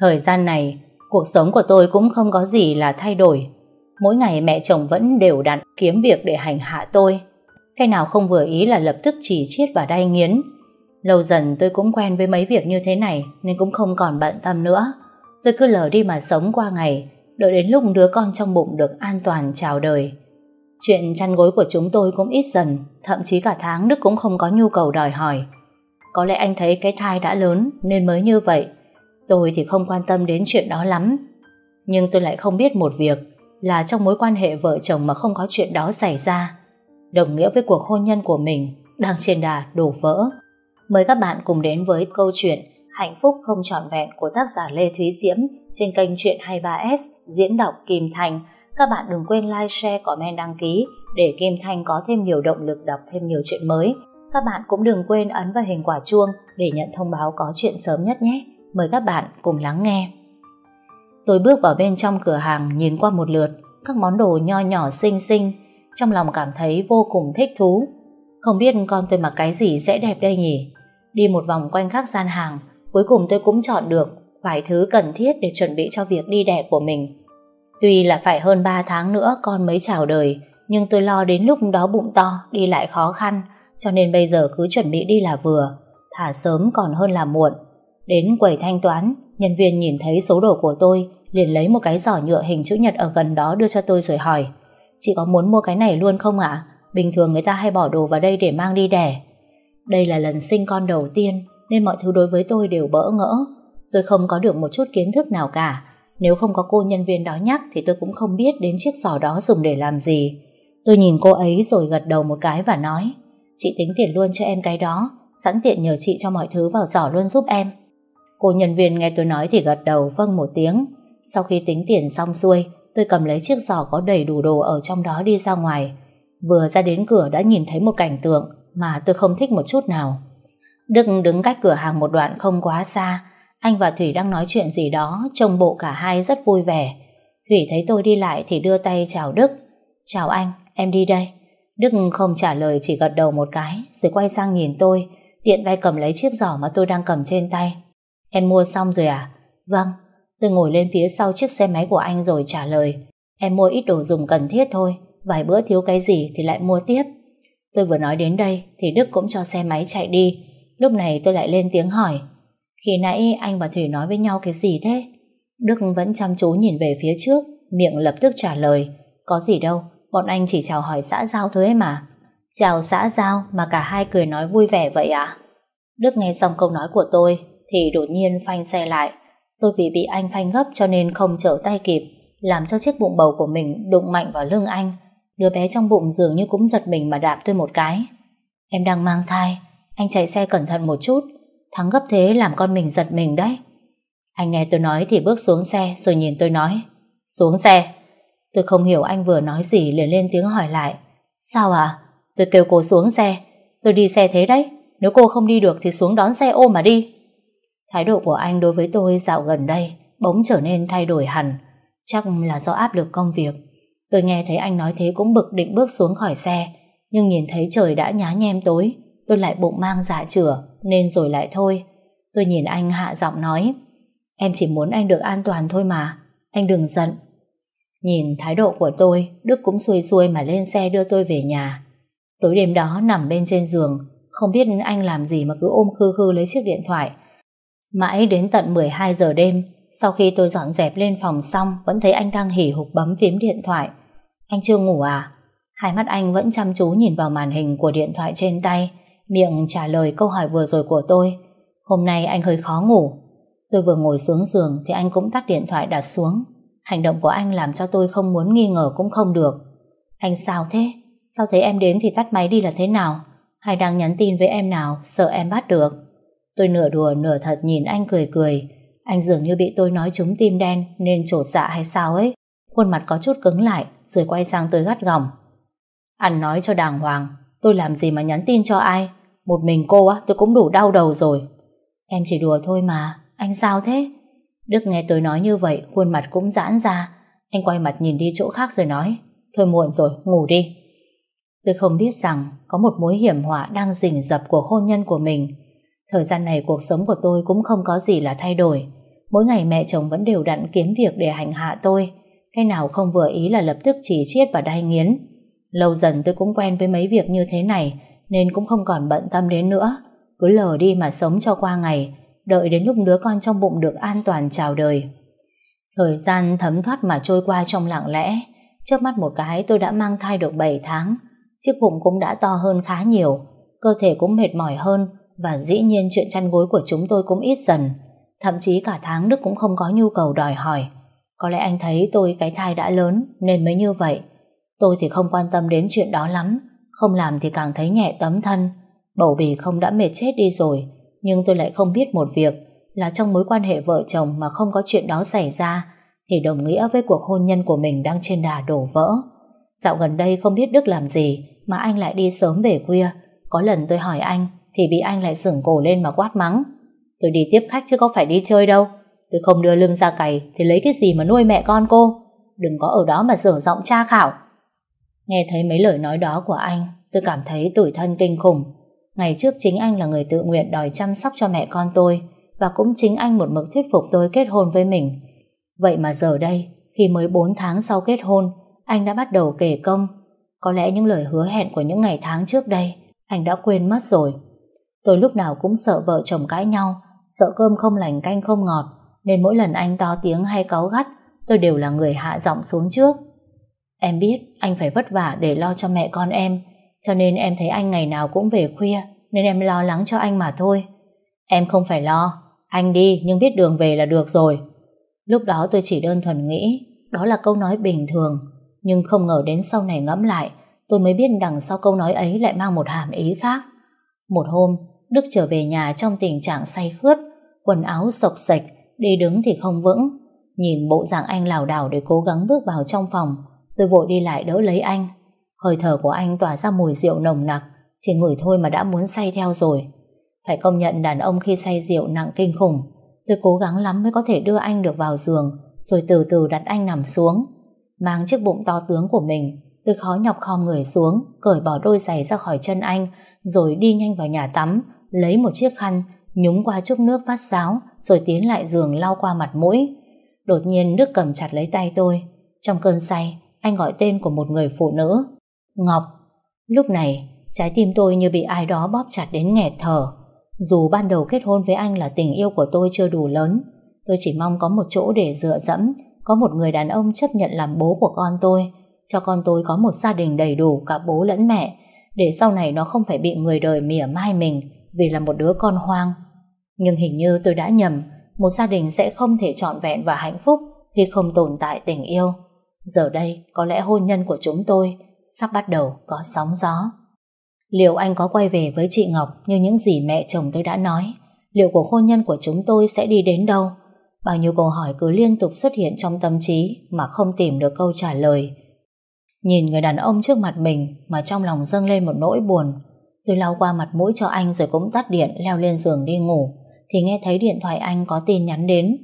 Thời gian này, cuộc sống của tôi cũng không có gì là thay đổi. Mỗi ngày mẹ chồng vẫn đều đặn kiếm việc để hành hạ tôi. Cái nào không vừa ý là lập tức chỉ chiết và đay nghiến. Lâu dần tôi cũng quen với mấy việc như thế này nên cũng không còn bận tâm nữa. Tôi cứ lờ đi mà sống qua ngày, đợi đến lúc đứa con trong bụng được an toàn chào đời. Chuyện chăn gối của chúng tôi cũng ít dần, thậm chí cả tháng Đức cũng không có nhu cầu đòi hỏi. Có lẽ anh thấy cái thai đã lớn nên mới như vậy. Tôi thì không quan tâm đến chuyện đó lắm. Nhưng tôi lại không biết một việc là trong mối quan hệ vợ chồng mà không có chuyện đó xảy ra. Đồng nghĩa với cuộc hôn nhân của mình đang trên đà đổ vỡ. Mời các bạn cùng đến với câu chuyện Hạnh phúc không trọn vẹn của tác giả Lê Thúy Diễm trên kênh Chuyện 23S diễn đọc Kim Thành. Các bạn đừng quên like, share, comment, đăng ký để Kim thành có thêm nhiều động lực đọc thêm nhiều chuyện mới. Các bạn cũng đừng quên ấn vào hình quả chuông để nhận thông báo có chuyện sớm nhất nhé. Mời các bạn cùng lắng nghe. Tôi bước vào bên trong cửa hàng nhìn qua một lượt, các món đồ nho nhỏ xinh xinh, trong lòng cảm thấy vô cùng thích thú. Không biết con tôi mặc cái gì sẽ đẹp đây nhỉ? Đi một vòng quanh các gian hàng, cuối cùng tôi cũng chọn được vài thứ cần thiết để chuẩn bị cho việc đi đẻ của mình. Tuy là phải hơn 3 tháng nữa con mới chào đời, nhưng tôi lo đến lúc đó bụng to, đi lại khó khăn, cho nên bây giờ cứ chuẩn bị đi là vừa, thả sớm còn hơn là muộn. Đến quầy thanh toán, nhân viên nhìn thấy số đồ của tôi, liền lấy một cái giỏ nhựa hình chữ nhật ở gần đó đưa cho tôi rồi hỏi, Chị có muốn mua cái này luôn không ạ? Bình thường người ta hay bỏ đồ vào đây để mang đi đẻ. Đây là lần sinh con đầu tiên, Nên mọi thứ đối với tôi đều bỡ ngỡ. Tôi không có được một chút kiến thức nào cả. Nếu không có cô nhân viên đó nhắc Thì tôi cũng không biết đến chiếc giỏ đó dùng để làm gì. Tôi nhìn cô ấy rồi gật đầu một cái và nói, Chị tính tiền luôn cho em cái đó, Sẵn tiện nhờ chị cho mọi thứ vào giỏ luôn giúp em. Cô nhân viên nghe tôi nói thì gật đầu vâng một tiếng sau khi tính tiền xong xuôi, tôi cầm lấy chiếc giỏ có đầy đủ đồ ở trong đó đi ra ngoài. Vừa ra đến cửa đã nhìn thấy một cảnh tượng mà tôi không thích một chút nào. Đức đứng cách cửa hàng một đoạn không quá xa. Anh và Thủy đang nói chuyện gì đó, trông bộ cả hai rất vui vẻ. Thủy thấy tôi đi lại thì đưa tay chào Đức. Chào anh, em đi đây. Đức không trả lời chỉ gật đầu một cái, rồi quay sang nhìn tôi, tiện tay cầm lấy chiếc giỏ mà tôi đang cầm trên tay. Em mua xong rồi à? Vâng, Tôi ngồi lên phía sau chiếc xe máy của anh rồi trả lời. Em mua ít đồ dùng cần thiết thôi Vài bữa thiếu cái gì thì lại mua tiếp. Tôi vừa nói đến đây Thì Đức cũng cho xe máy chạy đi. Lúc này tôi lại lên tiếng hỏi Khi nãy anh và Thủy nói với nhau cái gì thế? Đức vẫn chăm chú nhìn về phía trước Miệng lập tức trả lời Có gì đâu Bọn anh chỉ chào hỏi xã giao thôi mà. Chào xã giao mà cả hai cười nói vui vẻ vậy à? Đức nghe xong câu nói của tôi thì đột nhiên phanh xe lại Tôi vì bị anh phanh gấp cho nên không trở tay kịp, làm cho chiếc bụng bầu của mình đụng mạnh vào lưng anh. Đứa bé trong bụng dường như cũng giật mình mà đạp tôi một cái. Em đang mang thai, anh chạy xe cẩn thận một chút, thắng gấp thế làm con mình giật mình đấy. Anh nghe tôi nói thì bước xuống xe rồi nhìn tôi nói, xuống xe. Tôi không hiểu anh vừa nói gì liền lên tiếng hỏi lại. Sao à? Tôi kêu cô xuống xe. Tôi đi xe thế đấy. Nếu cô không đi được thì xuống đón xe ôm mà đi. Thái độ của anh đối với tôi dạo gần đây bỗng trở nên thay đổi hẳn. Chắc là do áp lực công việc. Tôi nghe thấy anh nói thế cũng bực định bước xuống khỏi xe. Nhưng nhìn thấy trời đã nhá nhem tối, tôi lại bụng mang dạ chửa, nên rồi lại thôi. Tôi nhìn anh hạ giọng nói, em chỉ muốn anh được an toàn thôi mà, anh đừng giận. Nhìn thái độ của tôi, Đức cũng xuôi xuôi mà lên xe đưa tôi về nhà. Tối đêm đó nằm bên trên giường, không biết anh làm gì mà cứ ôm khư khư lấy chiếc điện thoại, Mãi đến tận 12 giờ đêm, sau khi tôi dọn dẹp lên phòng xong, vẫn thấy anh đang hỉ hục bấm phím điện thoại. Anh chưa ngủ à? Hai mắt anh vẫn chăm chú nhìn vào màn hình của điện thoại trên tay, miệng trả lời câu hỏi vừa rồi của tôi. Hôm nay anh hơi khó ngủ. Tôi vừa ngồi xuống giường thì anh cũng tắt điện thoại đặt xuống. Hành động của anh làm cho tôi không muốn nghi ngờ cũng không được. Anh sao thế? Sao thấy em đến thì tắt máy đi là thế nào? Hay đang nhắn tin với em nào, sợ em bắt được? Tôi nửa đùa nửa thật nhìn anh cười cười. Anh dường như bị tôi nói trúng tim đen nên trột dạ hay sao ấy. Khuôn mặt có chút cứng lại rồi quay sang tôi gắt gỏng. Anh nói cho đàng hoàng, tôi làm gì mà nhắn tin cho ai? Một mình cô á, tôi cũng đủ đau đầu rồi. Em chỉ đùa thôi mà, anh sao thế? Đức nghe tôi nói như vậy, khuôn mặt cũng giãn ra. Anh quay mặt nhìn đi chỗ khác rồi nói, thôi muộn rồi, ngủ đi. Tôi không biết rằng có một mối hiểm họa đang rình rập của hôn nhân của mình Thời gian này cuộc sống của tôi cũng không có gì là thay đổi. Mỗi ngày mẹ chồng vẫn đều đặn kiếm việc để hành hạ tôi. Cái nào không vừa ý là lập tức chỉ chiết và đai nghiến. Lâu dần tôi cũng quen với mấy việc như thế này nên cũng không còn bận tâm đến nữa. Cứ lờ đi mà sống cho qua ngày, đợi đến lúc đứa con trong bụng được an toàn chào đời. Thời gian thấm thoát mà trôi qua trong lặng lẽ. Trước mắt một cái tôi đã mang thai được 7 tháng. Chiếc bụng cũng đã to hơn khá nhiều. Cơ thể cũng mệt mỏi hơn và dĩ nhiên chuyện chăn gối của chúng tôi cũng ít dần. Thậm chí cả tháng Đức cũng không có nhu cầu đòi hỏi. Có lẽ anh thấy tôi cái thai đã lớn, nên mới như vậy. Tôi thì không quan tâm đến chuyện đó lắm. Không làm thì càng thấy nhẹ tấm thân. Bầu bì không đã mệt chết đi rồi. Nhưng tôi lại không biết một việc, là trong mối quan hệ vợ chồng mà không có chuyện đó xảy ra, thì đồng nghĩa với cuộc hôn nhân của mình đang trên đà đổ vỡ. Dạo gần đây không biết Đức làm gì, mà anh lại đi sớm về khuya. Có lần tôi hỏi anh thì bị anh lại sửng cổ lên mà quát mắng. Tôi đi tiếp khách chứ có phải đi chơi đâu. Tôi không đưa lưng ra cày thì lấy cái gì mà nuôi mẹ con cô. Đừng có ở đó mà dở giọng tra khảo. Nghe thấy mấy lời nói đó của anh, tôi cảm thấy tủi thân kinh khủng. Ngày trước chính anh là người tự nguyện đòi chăm sóc cho mẹ con tôi và cũng chính anh một mực thuyết phục tôi kết hôn với mình. Vậy mà giờ đây, khi mới 4 tháng sau kết hôn, anh đã bắt đầu kể công. Có lẽ những lời hứa hẹn của những ngày tháng trước đây, anh đã quên mất rồi. Tôi lúc nào cũng sợ vợ chồng cãi nhau, sợ cơm không lành canh không ngọt, nên mỗi lần anh to tiếng hay cáu gắt, tôi đều là người hạ giọng xuống trước. Em biết anh phải vất vả để lo cho mẹ con em, cho nên em thấy anh ngày nào cũng về khuya, nên em lo lắng cho anh mà thôi. Em không phải lo, anh đi nhưng biết đường về là được rồi. Lúc đó tôi chỉ đơn thuần nghĩ đó là câu nói bình thường, nhưng không ngờ đến sau này ngẫm lại, tôi mới biết đằng sau câu nói ấy lại mang một hàm ý khác. Một hôm, Đức trở về nhà trong tình trạng say khướt, quần áo sộc sạch, đi đứng thì không vững. Nhìn bộ dạng anh lảo đảo để cố gắng bước vào trong phòng, tôi vội đi lại đỡ lấy anh. Hơi thở của anh tỏa ra mùi rượu nồng nặc, chỉ ngửi thôi mà đã muốn say theo rồi. Phải công nhận đàn ông khi say rượu nặng kinh khủng. Tôi cố gắng lắm mới có thể đưa anh được vào giường, rồi từ từ đặt anh nằm xuống. Mang chiếc bụng to tướng của mình, tôi khó nhọc khom người xuống, cởi bỏ đôi giày ra khỏi chân anh, rồi đi nhanh vào nhà tắm, lấy một chiếc khăn, nhúng qua chút nước vắt sáo, rồi tiến lại giường lau qua mặt mũi. Đột nhiên Đức cầm chặt lấy tay tôi. Trong cơn say, anh gọi tên của một người phụ nữ. Ngọc. Lúc này, trái tim tôi như bị ai đó bóp chặt đến nghẹt thở. Dù ban đầu kết hôn với anh là tình yêu của tôi chưa đủ lớn, tôi chỉ mong có một chỗ để dựa dẫm, có một người đàn ông chấp nhận làm bố của con tôi, cho con tôi có một gia đình đầy đủ cả bố lẫn mẹ, để sau này nó không phải bị người đời mỉa mai mình vì là một đứa con hoang. Nhưng hình như tôi đã nhầm, một gia đình sẽ không thể trọn vẹn và hạnh phúc khi không tồn tại tình yêu. Giờ đây, có lẽ hôn nhân của chúng tôi sắp bắt đầu có sóng gió. Liệu anh có quay về với chị Ngọc như những gì mẹ chồng tôi đã nói? Liệu cuộc hôn nhân của chúng tôi sẽ đi đến đâu? Bao nhiêu câu hỏi cứ liên tục xuất hiện trong tâm trí mà không tìm được câu trả lời. Nhìn người đàn ông trước mặt mình mà trong lòng dâng lên một nỗi buồn. Tôi lau qua mặt mũi cho anh rồi cũng tắt điện, leo lên giường đi ngủ. Thì nghe thấy điện thoại anh có tin nhắn đến.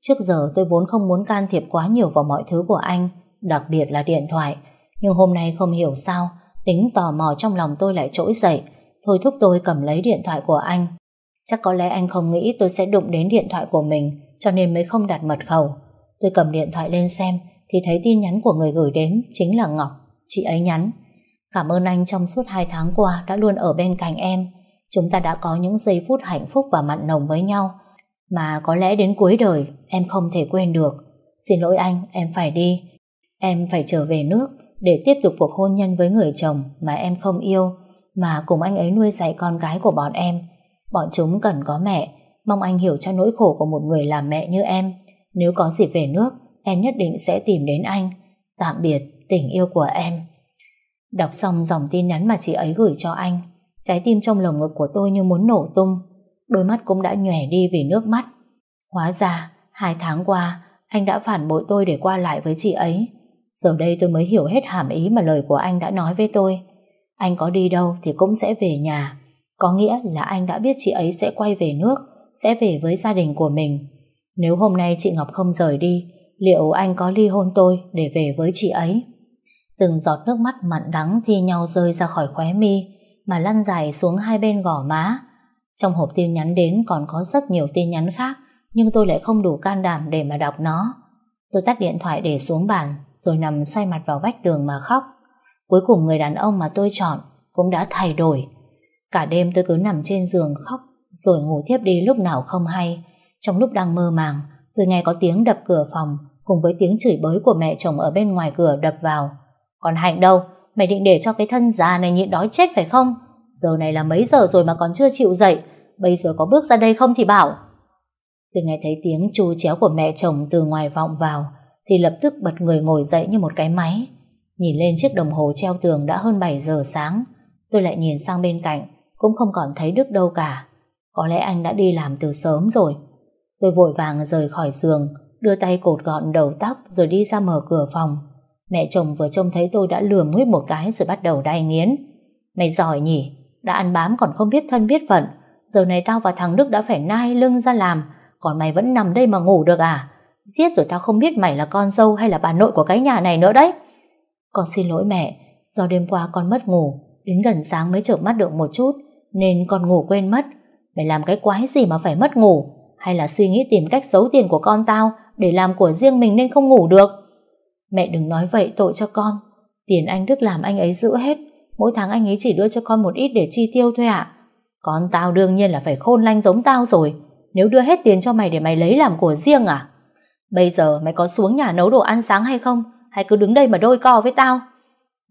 Trước giờ tôi vốn không muốn can thiệp quá nhiều vào mọi thứ của anh, đặc biệt là điện thoại. Nhưng hôm nay không hiểu sao, Tính tò mò trong lòng tôi lại trỗi dậy. Thôi thúc tôi cầm lấy điện thoại của anh. Chắc có lẽ anh không nghĩ tôi sẽ đụng đến điện thoại của mình, Cho nên mới không đặt mật khẩu. Tôi cầm điện thoại lên xem, Thì thấy tin nhắn của người gửi đến Chính là Ngọc. Chị ấy nhắn. Cảm ơn anh trong suốt 2 tháng qua Đã luôn ở bên cạnh em Chúng ta đã có những giây phút hạnh phúc và mặn nồng với nhau Mà có lẽ đến cuối đời Em không thể quên được Xin lỗi anh, em phải đi Em phải trở về nước để tiếp tục cuộc hôn nhân với người chồng mà em không yêu, mà cùng anh ấy nuôi dạy con gái của bọn em. Bọn chúng cần có mẹ, mong anh hiểu cho nỗi khổ của một người làm mẹ như em. Nếu có dịp về nước, em nhất định sẽ tìm đến anh. Tạm biệt, tình yêu của em. Đọc xong dòng tin nhắn mà chị ấy gửi cho anh, trái tim trong lồng ngực của tôi như muốn nổ tung, đôi mắt cũng đã nhòe đi vì nước mắt. Hóa ra, hai tháng qua, anh đã phản bội tôi để qua lại với chị ấy. Giờ đây tôi mới hiểu hết hàm ý mà lời của anh đã nói với tôi. Anh có đi đâu thì cũng sẽ về nhà. Có nghĩa là anh đã biết chị ấy sẽ quay về nước, sẽ về với gia đình của mình. Nếu hôm nay chị Ngọc không rời đi, liệu anh có ly hôn tôi để về với chị ấy? Từng giọt nước mắt mặn đắng thi nhau rơi ra khỏi khóe mi, mà lăn dài xuống hai bên gò má. Trong hộp tin nhắn đến còn có rất nhiều tin nhắn khác nhưng tôi lại không đủ can đảm để mà đọc nó. Tôi tắt điện thoại để xuống bàn, rồi nằm xoay mặt vào vách tường mà khóc. Cuối cùng người đàn ông mà tôi chọn cũng đã thay đổi. Cả đêm tôi cứ nằm trên giường khóc, rồi ngủ thiếp đi lúc nào không hay. Trong lúc đang mơ màng, tôi nghe có tiếng đập cửa phòng, cùng với tiếng chửi bới của mẹ chồng ở bên ngoài cửa đập vào. Còn Hạnh đâu? Mày định để cho cái thân già này nhịn đói chết phải không? Giờ này là mấy giờ rồi mà còn chưa chịu dậy. Bây giờ có bước ra đây không thì bảo. Tôi nghe thấy tiếng chu chéo của mẹ chồng từ ngoài vọng vào, Thì lập tức bật người ngồi dậy như một cái máy. Nhìn lên chiếc đồng hồ treo tường đã hơn 7 giờ sáng. Tôi lại nhìn sang bên cạnh, Cũng không còn thấy Đức đâu cả. Có lẽ anh đã đi làm từ sớm rồi. Tôi vội vàng rời khỏi giường, Đưa tay cột gọn đầu tóc Rồi đi ra mở cửa phòng. Mẹ chồng vừa trông thấy tôi đã lườm nguyết một cái Rồi bắt đầu đai nghiến. Mày giỏi nhỉ, đã ăn bám còn không biết thân biết phận. Giờ này tao và thằng Đức đã phải nai lưng ra làm, Còn mày vẫn nằm đây mà ngủ được à? Giết rồi tao không biết mày là con dâu Hay là bà nội của cái nhà này nữa đấy. Con xin lỗi mẹ, Do đêm qua con mất ngủ, Đến gần sáng mới chợp mắt được một chút, Nên con ngủ quên mất. Mày làm cái quái gì mà phải mất ngủ? Hay là suy nghĩ tìm cách giấu tiền của con tao Để làm của riêng mình nên không ngủ được? Mẹ đừng nói vậy, tội cho con. Tiền anh Đức làm anh ấy giữ hết. Mỗi tháng anh ấy chỉ đưa cho con một ít để chi tiêu thôi ạ. Con tao đương nhiên là phải khôn lanh giống tao rồi. Nếu đưa hết tiền cho mày để mày lấy làm của riêng à? Bây giờ mày có xuống nhà nấu đồ ăn sáng hay không? Hay cứ đứng đây mà đôi co với tao?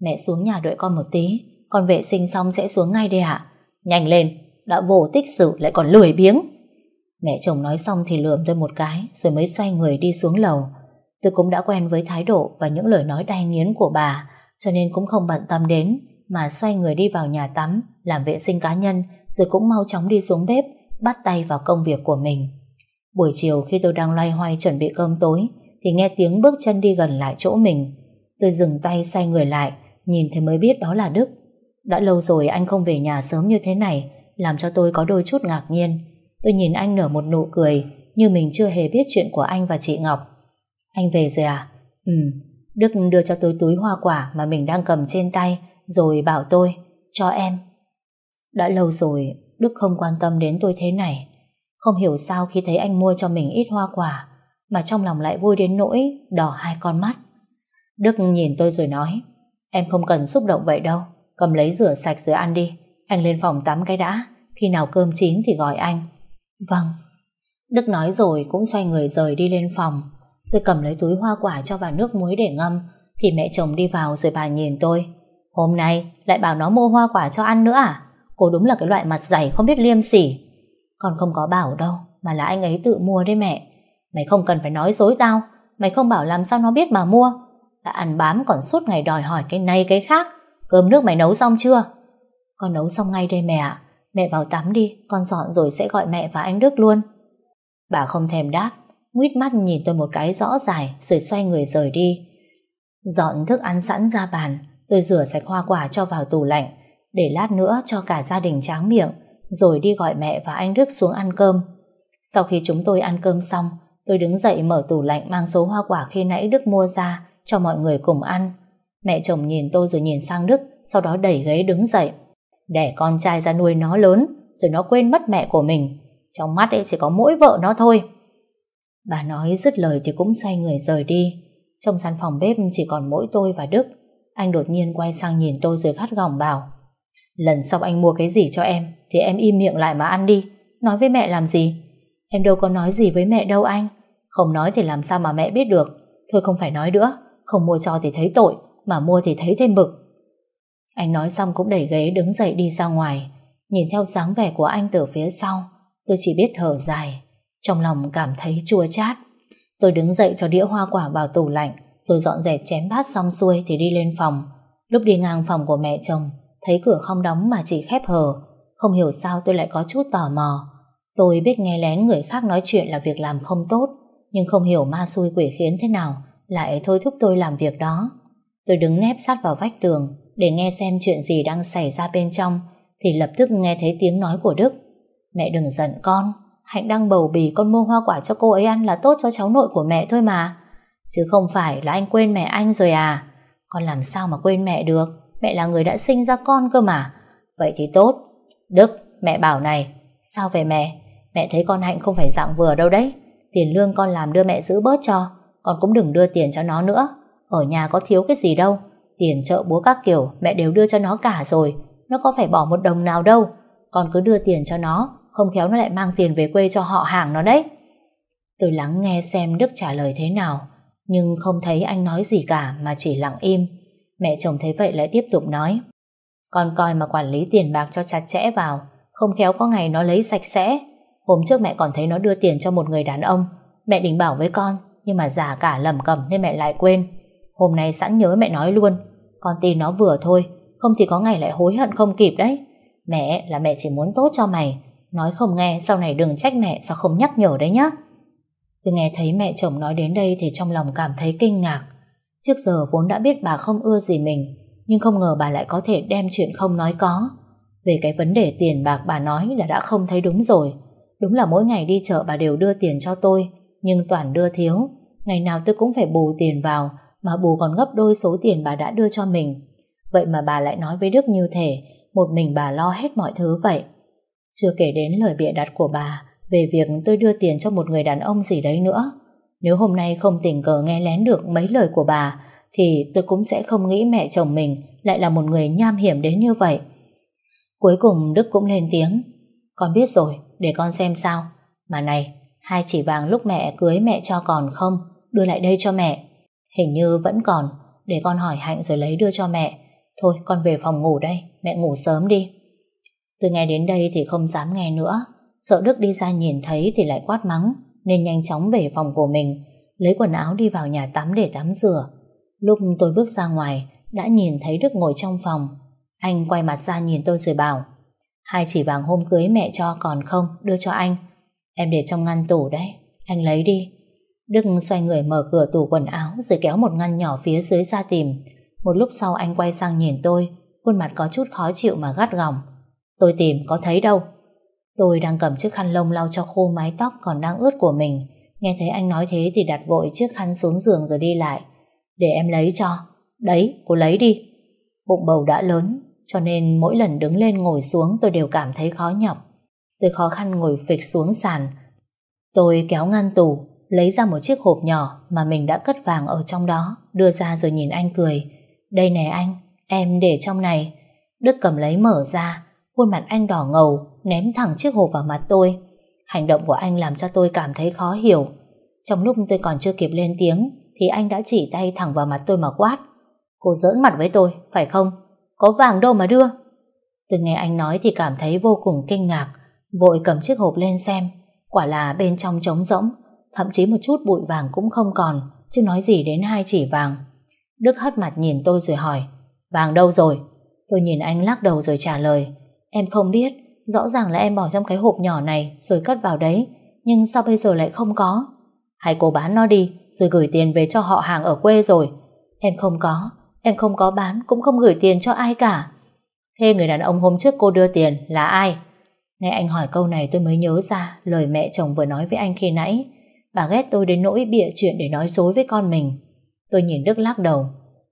Mẹ xuống nhà đợi con một tí. Con vệ sinh xong sẽ xuống ngay đây ạ. Nhanh lên. Đã vô tích sự, lại còn lười biếng. Mẹ chồng nói xong thì lườm tôi một cái, Rồi mới xoay người đi xuống lầu. Tôi cũng đã quen với thái độ Và những lời nói đay nghiến của bà Cho nên cũng không bận tâm đến mà xoay người đi vào nhà tắm, làm vệ sinh cá nhân, rồi cũng mau chóng đi xuống bếp, bắt tay vào công việc của mình. Buổi chiều khi tôi đang loay hoay chuẩn bị cơm tối, thì nghe tiếng bước chân đi gần lại chỗ mình. Tôi dừng tay xoay người lại, nhìn thì mới biết đó là Đức. Đã lâu rồi anh không về nhà sớm như thế này, làm cho tôi có đôi chút ngạc nhiên. Tôi nhìn anh nở một nụ cười, như mình chưa hề biết chuyện của anh và chị Ngọc. Anh về rồi à? Ừ, Đức đưa cho tôi túi hoa quả mà mình đang cầm trên tay, rồi bảo tôi, cho em. Đã lâu rồi, Đức không quan tâm đến tôi thế này. Không hiểu sao khi thấy anh mua cho mình ít hoa quả, mà trong lòng lại vui đến nỗi đỏ hai con mắt. Đức nhìn tôi rồi nói, em không cần xúc động vậy đâu, cầm lấy rửa sạch rồi ăn đi. Anh lên phòng tắm cái đã, khi nào cơm chín thì gọi anh. Vâng. Đức nói rồi cũng xoay người rời đi lên phòng. Tôi cầm lấy túi hoa quả cho vào nước muối để ngâm, thì mẹ chồng đi vào rồi bà nhìn tôi. Hôm nay lại bảo nó mua hoa quả cho ăn nữa à? Cô đúng là cái loại mặt dày không biết liêm sỉ. Con không có bảo đâu, mà là anh ấy tự mua đấy mẹ. Mày không cần phải nói dối tao, mày không bảo làm sao nó biết mà mua. Đã ăn bám còn suốt ngày đòi hỏi cái này cái khác. Cơm nước mày nấu xong chưa? Con nấu xong ngay đây mẹ ạ. Mẹ vào tắm đi, con dọn rồi sẽ gọi mẹ và anh Đức luôn. Bà không thèm đáp, nguyết mắt nhìn tôi một cái rõ dài rồi xoay người rời đi. Dọn thức ăn sẵn ra bàn, Tôi rửa sạch hoa quả cho vào tủ lạnh để lát nữa cho cả gia đình tráng miệng rồi đi gọi mẹ và anh Đức xuống ăn cơm. Sau khi chúng tôi ăn cơm xong tôi đứng dậy mở tủ lạnh mang số hoa quả khi nãy Đức mua ra cho mọi người cùng ăn. Mẹ chồng nhìn tôi rồi nhìn sang Đức sau đó đẩy ghế đứng dậy. Đẻ con trai ra nuôi nó lớn rồi nó quên mất mẹ của mình. Trong mắt ấy chỉ có mỗi vợ nó thôi. Bà nói dứt lời thì cũng xoay người rời đi. Trong gian phòng bếp chỉ còn mỗi tôi và Đức. Anh đột nhiên quay sang nhìn tôi rồi gắt gỏng bảo, Lần sau anh mua cái gì cho em Thì em im miệng lại mà ăn đi. Nói với mẹ làm gì? Em đâu có nói gì với mẹ đâu anh. Không nói thì làm sao mà mẹ biết được. Thôi không phải nói nữa. Không mua cho thì thấy tội, Mà mua thì thấy thêm bực. Anh nói xong cũng đẩy ghế đứng dậy đi ra ngoài. Nhìn theo dáng vẻ của anh từ phía sau, Tôi chỉ biết thở dài. Trong lòng cảm thấy chua chát Tôi đứng dậy cho đĩa hoa quả vào tủ lạnh rồi dọn dẹp chén bát xong xuôi thì đi lên phòng. Lúc đi ngang phòng của mẹ chồng, thấy cửa không đóng mà chỉ khép hờ. Không hiểu sao tôi lại có chút tò mò. Tôi biết nghe lén người khác nói chuyện là việc làm không tốt, nhưng không hiểu ma xui quỷ khiến thế nào lại thôi thúc tôi làm việc đó. Tôi đứng nép sát vào vách tường để nghe xem chuyện gì đang xảy ra bên trong thì lập tức nghe thấy tiếng nói của Đức. Mẹ đừng giận con, Hạnh đang bầu bì con mua hoa quả cho cô ấy ăn là tốt cho cháu nội của mẹ thôi mà. Chứ không phải là anh quên mẹ anh rồi à. Con làm sao mà quên mẹ được? Mẹ là người đã sinh ra con cơ mà. Vậy thì tốt. Đức, mẹ bảo này Sao về mẹ? Mẹ thấy con Hạnh không phải dạng vừa đâu đấy. Tiền lương con làm đưa mẹ giữ bớt cho, con cũng đừng đưa tiền cho nó nữa. Ở nhà có thiếu cái gì đâu, tiền chợ búa các kiểu mẹ đều đưa cho nó cả rồi, nó có phải bỏ một đồng nào đâu. Con cứ đưa tiền cho nó, không khéo nó lại mang tiền về quê cho họ hàng nó đấy. Tôi lắng nghe xem Đức trả lời thế nào, nhưng không thấy anh nói gì cả mà chỉ lặng im. Mẹ chồng thấy vậy lại tiếp tục nói. Con coi mà quản lý tiền bạc cho chặt chẽ vào, không khéo có ngày nó lấy sạch sẽ. Hôm trước mẹ còn thấy nó đưa tiền cho một người đàn ông, mẹ định bảo với con, nhưng mà già cả lầm cầm nên mẹ lại quên. Hôm nay sẵn nhớ mẹ nói luôn, con tin nó vừa thôi, không thì có ngày lại hối hận không kịp đấy. Mẹ là mẹ chỉ muốn tốt cho mày, nói không nghe sau này đừng trách mẹ sao không nhắc nhở đấy nhá. Tôi nghe thấy mẹ chồng nói đến đây thì trong lòng cảm thấy kinh ngạc. Trước giờ vốn đã biết bà không ưa gì mình, nhưng không ngờ bà lại có thể đem chuyện không nói có. Về cái vấn đề tiền bạc bà nói là đã không thấy đúng rồi. Đúng là mỗi ngày đi chợ bà đều đưa tiền cho tôi, nhưng toàn đưa thiếu. Ngày nào tôi cũng phải bù tiền vào, mà bù còn gấp đôi số tiền bà đã đưa cho mình. Vậy mà bà lại nói với Đức như thể một mình bà lo hết mọi thứ vậy. Chưa kể đến lời bịa đặt của bà về việc tôi đưa tiền cho một người đàn ông gì đấy nữa. Nếu hôm nay không tình cờ nghe lén được mấy lời của bà thì tôi cũng sẽ không nghĩ mẹ chồng mình lại là một người nham hiểm đến như vậy. Cuối cùng Đức cũng lên tiếng Con biết rồi, để con xem sao Mà này, hai chỉ vàng lúc mẹ cưới mẹ cho còn không Đưa lại đây cho mẹ Hình như vẫn còn Để con hỏi Hạnh rồi lấy đưa cho mẹ Thôi con về phòng ngủ đây Mẹ ngủ sớm đi Tôi nghe đến đây thì không dám nghe nữa. Sợ Đức đi ra nhìn thấy thì lại quát mắng, Nên nhanh chóng về phòng của mình, Lấy quần áo đi vào nhà tắm để tắm rửa. Lúc tôi bước ra ngoài, Đã nhìn thấy Đức ngồi trong phòng. Anh quay mặt ra nhìn tôi rồi bảo, Hai chỉ vàng hôm cưới mẹ cho còn không? Đưa cho anh. Em để trong ngăn tủ đấy. Anh lấy đi. Đức xoay người mở cửa tủ quần áo Rồi kéo một ngăn nhỏ phía dưới ra tìm. Một lúc sau anh quay sang nhìn tôi, Khuôn mặt có chút khó chịu mà gắt gỏng. Tôi tìm có thấy đâu Tôi đang cầm chiếc khăn lông lau cho khô mái tóc Còn đang ướt của mình Nghe thấy anh nói thế thì đặt vội chiếc khăn xuống giường rồi đi lại Để em lấy cho Đấy cô lấy đi Bụng bầu đã lớn cho nên mỗi lần đứng lên ngồi xuống tôi đều cảm thấy khó nhọc. Tôi khó khăn ngồi phịch xuống sàn. Tôi kéo ngăn tủ, lấy ra một chiếc hộp nhỏ mà mình đã cất vàng ở trong đó, đưa ra rồi nhìn anh cười. Đây nè anh, em để trong này. Đức cầm lấy mở ra, khuôn mặt anh đỏ ngầu, ném thẳng chiếc hộp vào mặt tôi. Hành động của anh làm cho tôi cảm thấy khó hiểu. Trong lúc tôi còn chưa kịp lên tiếng, thì anh đã chỉ tay thẳng vào mặt tôi mà quát. Cô giỡn mặt với tôi, phải không? có vàng đâu mà đưa. Tôi nghe anh nói thì cảm thấy vô cùng kinh ngạc, vội cầm chiếc hộp lên xem, quả là bên trong trống rỗng, thậm chí một chút bụi vàng cũng không còn, chứ nói gì đến hai chỉ vàng. Đức hất mặt nhìn tôi rồi hỏi, vàng đâu rồi? Tôi nhìn anh lắc đầu rồi trả lời, em không biết, rõ ràng là em bỏ trong cái hộp nhỏ này rồi cất vào đấy, nhưng sao bây giờ lại không có? Hay cô bán nó đi, rồi gửi tiền về cho họ hàng ở quê rồi. Em không có, Em không có bán cũng không gửi tiền cho ai cả Thế người đàn ông hôm trước cô đưa tiền là ai? Nghe anh hỏi câu này tôi mới nhớ ra lời mẹ chồng vừa nói với anh khi nãy. Bà ghét tôi đến nỗi bịa chuyện để nói dối với con mình. Tôi nhìn Đức lắc đầu.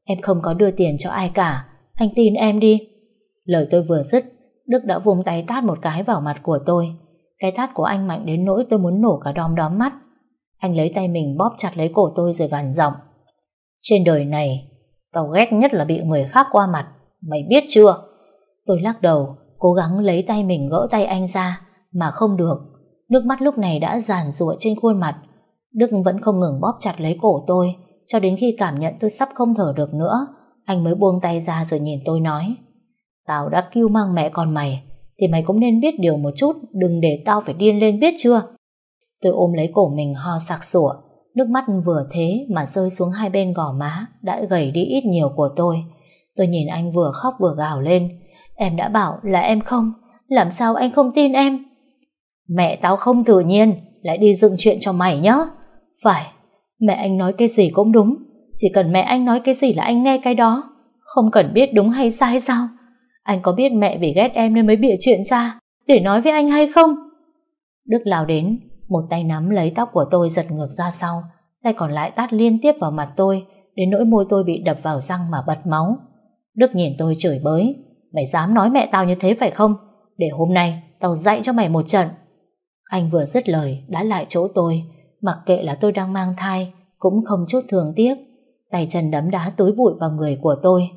Em không có đưa tiền cho ai cả. Anh tin em đi. Lời tôi vừa dứt, Đức đã vùng tay tát một cái vào mặt của tôi. Cái tát của anh mạnh đến nỗi tôi muốn nổ cả đom đóm mắt. Anh lấy tay mình bóp chặt lấy cổ tôi rồi gằn giọng. Trên đời này, Tao ghét nhất là bị người khác qua mặt Mày biết chưa Tôi lắc đầu Cố gắng lấy tay mình gỡ tay anh ra Mà không được Nước mắt lúc này đã giàn rụa trên khuôn mặt Đức vẫn không ngừng bóp chặt lấy cổ tôi Cho đến khi cảm nhận tôi sắp không thở được nữa Anh mới buông tay ra rồi nhìn tôi nói Tao đã kêu mang mẹ con mày Thì mày cũng nên biết điều một chút Đừng để tao phải điên lên biết chưa Tôi ôm lấy cổ mình ho sặc sủa Nước mắt vừa thế mà rơi xuống hai bên gò má đã gầy đi ít nhiều của tôi. Tôi nhìn anh vừa khóc vừa gào lên. Em đã bảo là em không. Làm sao anh không tin em? Mẹ tao không tự nhiên lại đi dựng chuyện cho mày nhá. Phải, mẹ anh nói cái gì cũng đúng. Chỉ cần mẹ anh nói cái gì là anh nghe cái đó. Không cần biết đúng hay sai sao. Anh có biết mẹ vì ghét em nên mới bịa chuyện ra để nói với anh hay không? Đức lao đến một tay nắm lấy tóc của tôi giật ngược ra sau, tay còn lại tát liên tiếp vào mặt tôi, đến nỗi môi tôi bị đập vào răng mà bật máu. Đức nhìn tôi chửi bới, mày dám nói mẹ tao như thế phải không? Để hôm nay tao dạy cho mày một trận. Anh vừa dứt lời, đã lại chỗ tôi, Mặc kệ là tôi đang mang thai, cũng không chút thường tiếc. Tay chân đấm đá túi bụi vào người của tôi.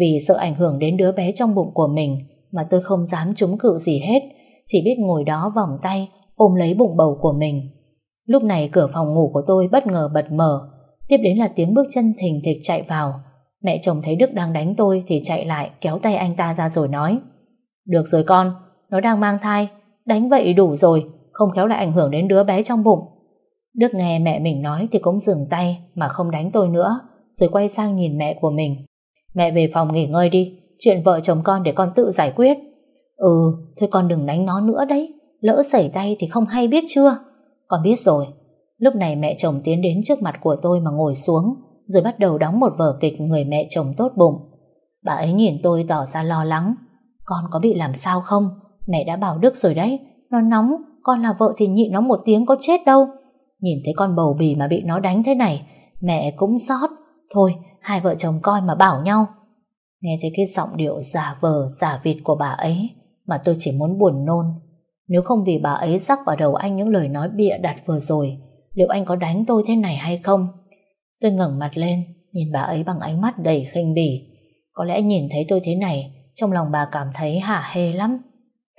Vì sợ ảnh hưởng đến đứa bé trong bụng của mình mà tôi không dám chống cự gì hết, chỉ biết ngồi đó vòng tay ôm lấy bụng bầu của mình. Lúc này cửa phòng ngủ của tôi bất ngờ bật mở, tiếp đến là tiếng bước chân thình thịch chạy vào. Mẹ chồng thấy Đức đang đánh tôi thì chạy lại kéo tay anh ta ra rồi nói Được rồi con, nó đang mang thai, đánh vậy đủ rồi, không khéo lại ảnh hưởng đến đứa bé trong bụng. Đức nghe mẹ mình nói thì cũng dừng tay mà không đánh tôi nữa, rồi quay sang nhìn mẹ của mình. Mẹ về phòng nghỉ ngơi đi, chuyện vợ chồng con để con tự giải quyết. Ừ, thôi con đừng đánh nó nữa đấy, lỡ xảy tay thì không hay biết chưa? Con biết rồi. Lúc này mẹ chồng tiến đến trước mặt của tôi mà ngồi xuống, rồi bắt đầu đóng một vở kịch người mẹ chồng tốt bụng. Bà ấy nhìn tôi tỏ ra lo lắng. Con có bị làm sao không? Mẹ đã bảo Đức rồi đấy, nó nóng, con là vợ thì nhịn nó một tiếng có chết đâu. Nhìn thấy con bầu bì mà bị nó đánh thế này, mẹ cũng sót. Thôi, hai vợ chồng coi mà bảo nhau. Nghe thấy cái giọng điệu giả vờ, giả vịt của bà ấy, mà tôi chỉ muốn buồn nôn. Nếu không vì bà ấy rắc vào đầu anh những lời nói bịa đặt vừa rồi, liệu anh có đánh tôi thế này hay không? Tôi ngẩng mặt lên, nhìn bà ấy bằng ánh mắt đầy khinh bỉ. Có lẽ nhìn thấy tôi thế này, trong lòng bà cảm thấy hả hê lắm.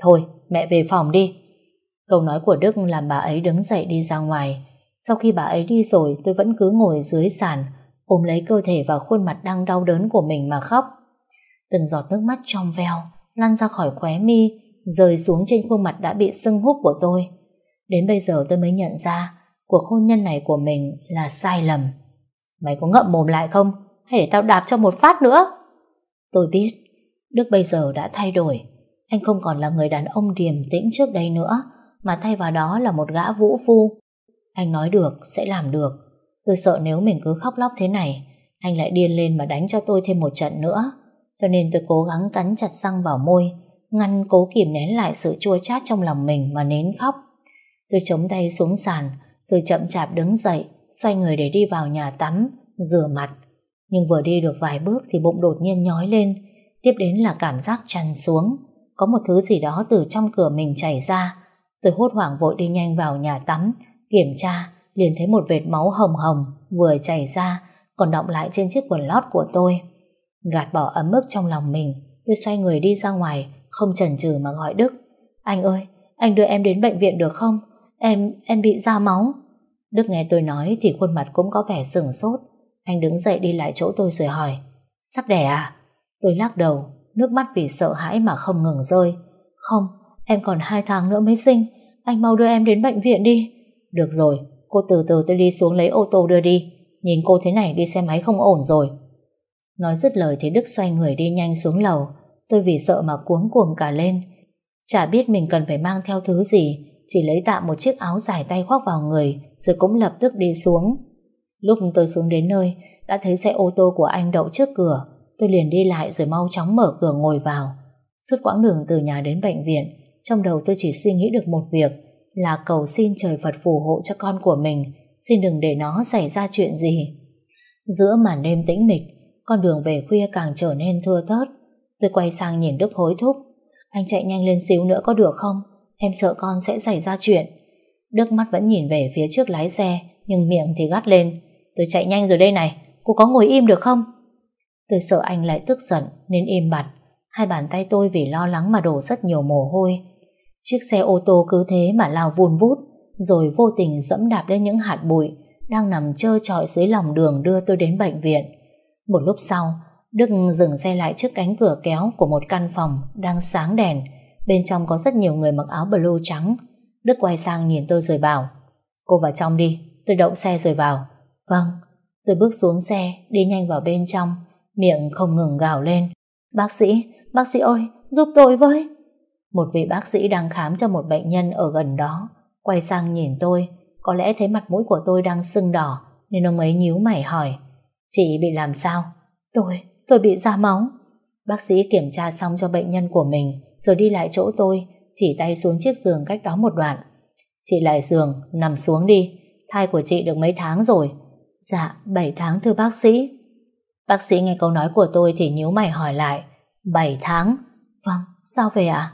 Thôi, mẹ về phòng đi. Câu nói của Đức làm bà ấy đứng dậy đi ra ngoài. Sau khi bà ấy đi rồi, tôi vẫn cứ ngồi dưới sàn, ôm lấy cơ thể và khuôn mặt đang đau đớn của mình mà khóc. Từng giọt nước mắt trong veo, lăn ra khỏi khóe mi, rơi xuống trên khuôn mặt đã bị sưng húp của tôi. Đến bây giờ tôi mới nhận ra cuộc hôn nhân này của mình là sai lầm. Mày có ngậm mồm lại không? Hay để tao đạp cho một phát nữa? Tôi biết, Đức bây giờ đã thay đổi. Anh không còn là người đàn ông điềm tĩnh trước đây nữa, mà thay vào đó là một gã vũ phu. Anh nói được, sẽ làm được. Tôi sợ nếu mình cứ khóc lóc thế này, anh lại điên lên mà đánh cho tôi thêm một trận nữa. Cho nên tôi cố gắng cắn chặt răng vào môi, ngăn cố kìm nén lại sự chua chát trong lòng mình mà nến khóc. Tôi chống tay xuống sàn, rồi chậm chạp đứng dậy, xoay người để đi vào nhà tắm, rửa mặt. Nhưng vừa đi được vài bước thì bụng đột nhiên nhói lên, tiếp đến là cảm giác tràn xuống. Có một thứ gì đó từ trong cửa mình chảy ra. Tôi hốt hoảng vội đi nhanh vào nhà tắm, kiểm tra, liền thấy một vệt máu hồng hồng vừa chảy ra, còn đọng lại trên chiếc quần lót của tôi. Gạt bỏ ấm ức trong lòng mình, tôi xoay người đi ra ngoài, không chần chừ mà gọi Đức. Anh ơi, anh đưa em đến bệnh viện được không? Em, em bị ra máu. Đức nghe tôi nói thì khuôn mặt cũng có vẻ sừng sốt. Anh đứng dậy đi lại chỗ tôi rồi hỏi. Sắp đẻ à? Tôi lắc đầu, nước mắt vì sợ hãi mà không ngừng rơi. Không, em còn hai tháng nữa mới sinh. Anh mau đưa em đến bệnh viện đi. Được rồi, cô từ từ tôi đi xuống lấy ô tô đưa đi. Nhìn cô thế này đi xe máy không ổn rồi. Nói dứt lời thì Đức xoay người đi nhanh xuống lầu. Tôi vì sợ mà cuống cuồng cả lên. Chả biết mình cần phải mang theo thứ gì, chỉ lấy tạm một chiếc áo dài tay khoác vào người, rồi cũng lập tức đi xuống. Lúc tôi xuống đến nơi, đã thấy xe ô tô của anh đậu trước cửa. Tôi liền đi lại rồi mau chóng mở cửa ngồi vào. Suốt quãng đường từ nhà đến bệnh viện, trong đầu tôi chỉ suy nghĩ được một việc là cầu xin trời Phật phù hộ cho con của mình, xin đừng để nó xảy ra chuyện gì. Giữa màn đêm tĩnh mịch, con đường về khuya càng trở nên thưa thớt. Tôi quay sang nhìn Đức hối thúc. Anh chạy nhanh lên xíu nữa có được không? Em sợ con sẽ xảy ra chuyện. Đức mắt vẫn nhìn về phía trước lái xe, nhưng miệng thì gắt lên. Tôi chạy nhanh rồi đây này, cô có ngồi im được không? Tôi sợ anh lại tức giận nên im bặt. Hai bàn tay tôi vì lo lắng mà đổ rất nhiều mồ hôi. Chiếc xe ô tô cứ thế mà lao vun vút, rồi vô tình dẫm đạp lên những hạt bụi đang nằm trơ trọi dưới lòng đường đưa tôi đến bệnh viện. Một lúc sau, Đức dừng xe lại trước cánh cửa kéo của một căn phòng đang sáng đèn. Bên trong có rất nhiều người mặc áo blue trắng. Đức quay sang nhìn tôi rồi bảo Cô vào trong đi, tôi đậu xe rồi vào. Vâng, tôi bước xuống xe, đi nhanh vào bên trong, miệng không ngừng gào lên. Bác sĩ, bác sĩ ơi, giúp tôi với. Một vị bác sĩ đang khám cho một bệnh nhân ở gần đó, quay sang nhìn tôi, có lẽ thấy mặt mũi của tôi đang sưng đỏ, nên ông ấy nhíu mày hỏi. Chị bị làm sao? Tôi, tôi bị ra máu. Bác sĩ kiểm tra xong cho bệnh nhân của mình, rồi đi lại chỗ tôi, chỉ tay xuống chiếc giường cách đó một đoạn. Chị lại giường, nằm xuống đi. Thai của chị được mấy tháng rồi? Dạ, 7 tháng thưa bác sĩ. Bác sĩ nghe câu nói của tôi thì nhíu mày hỏi lại. 7 tháng? Vâng, sao về ạ?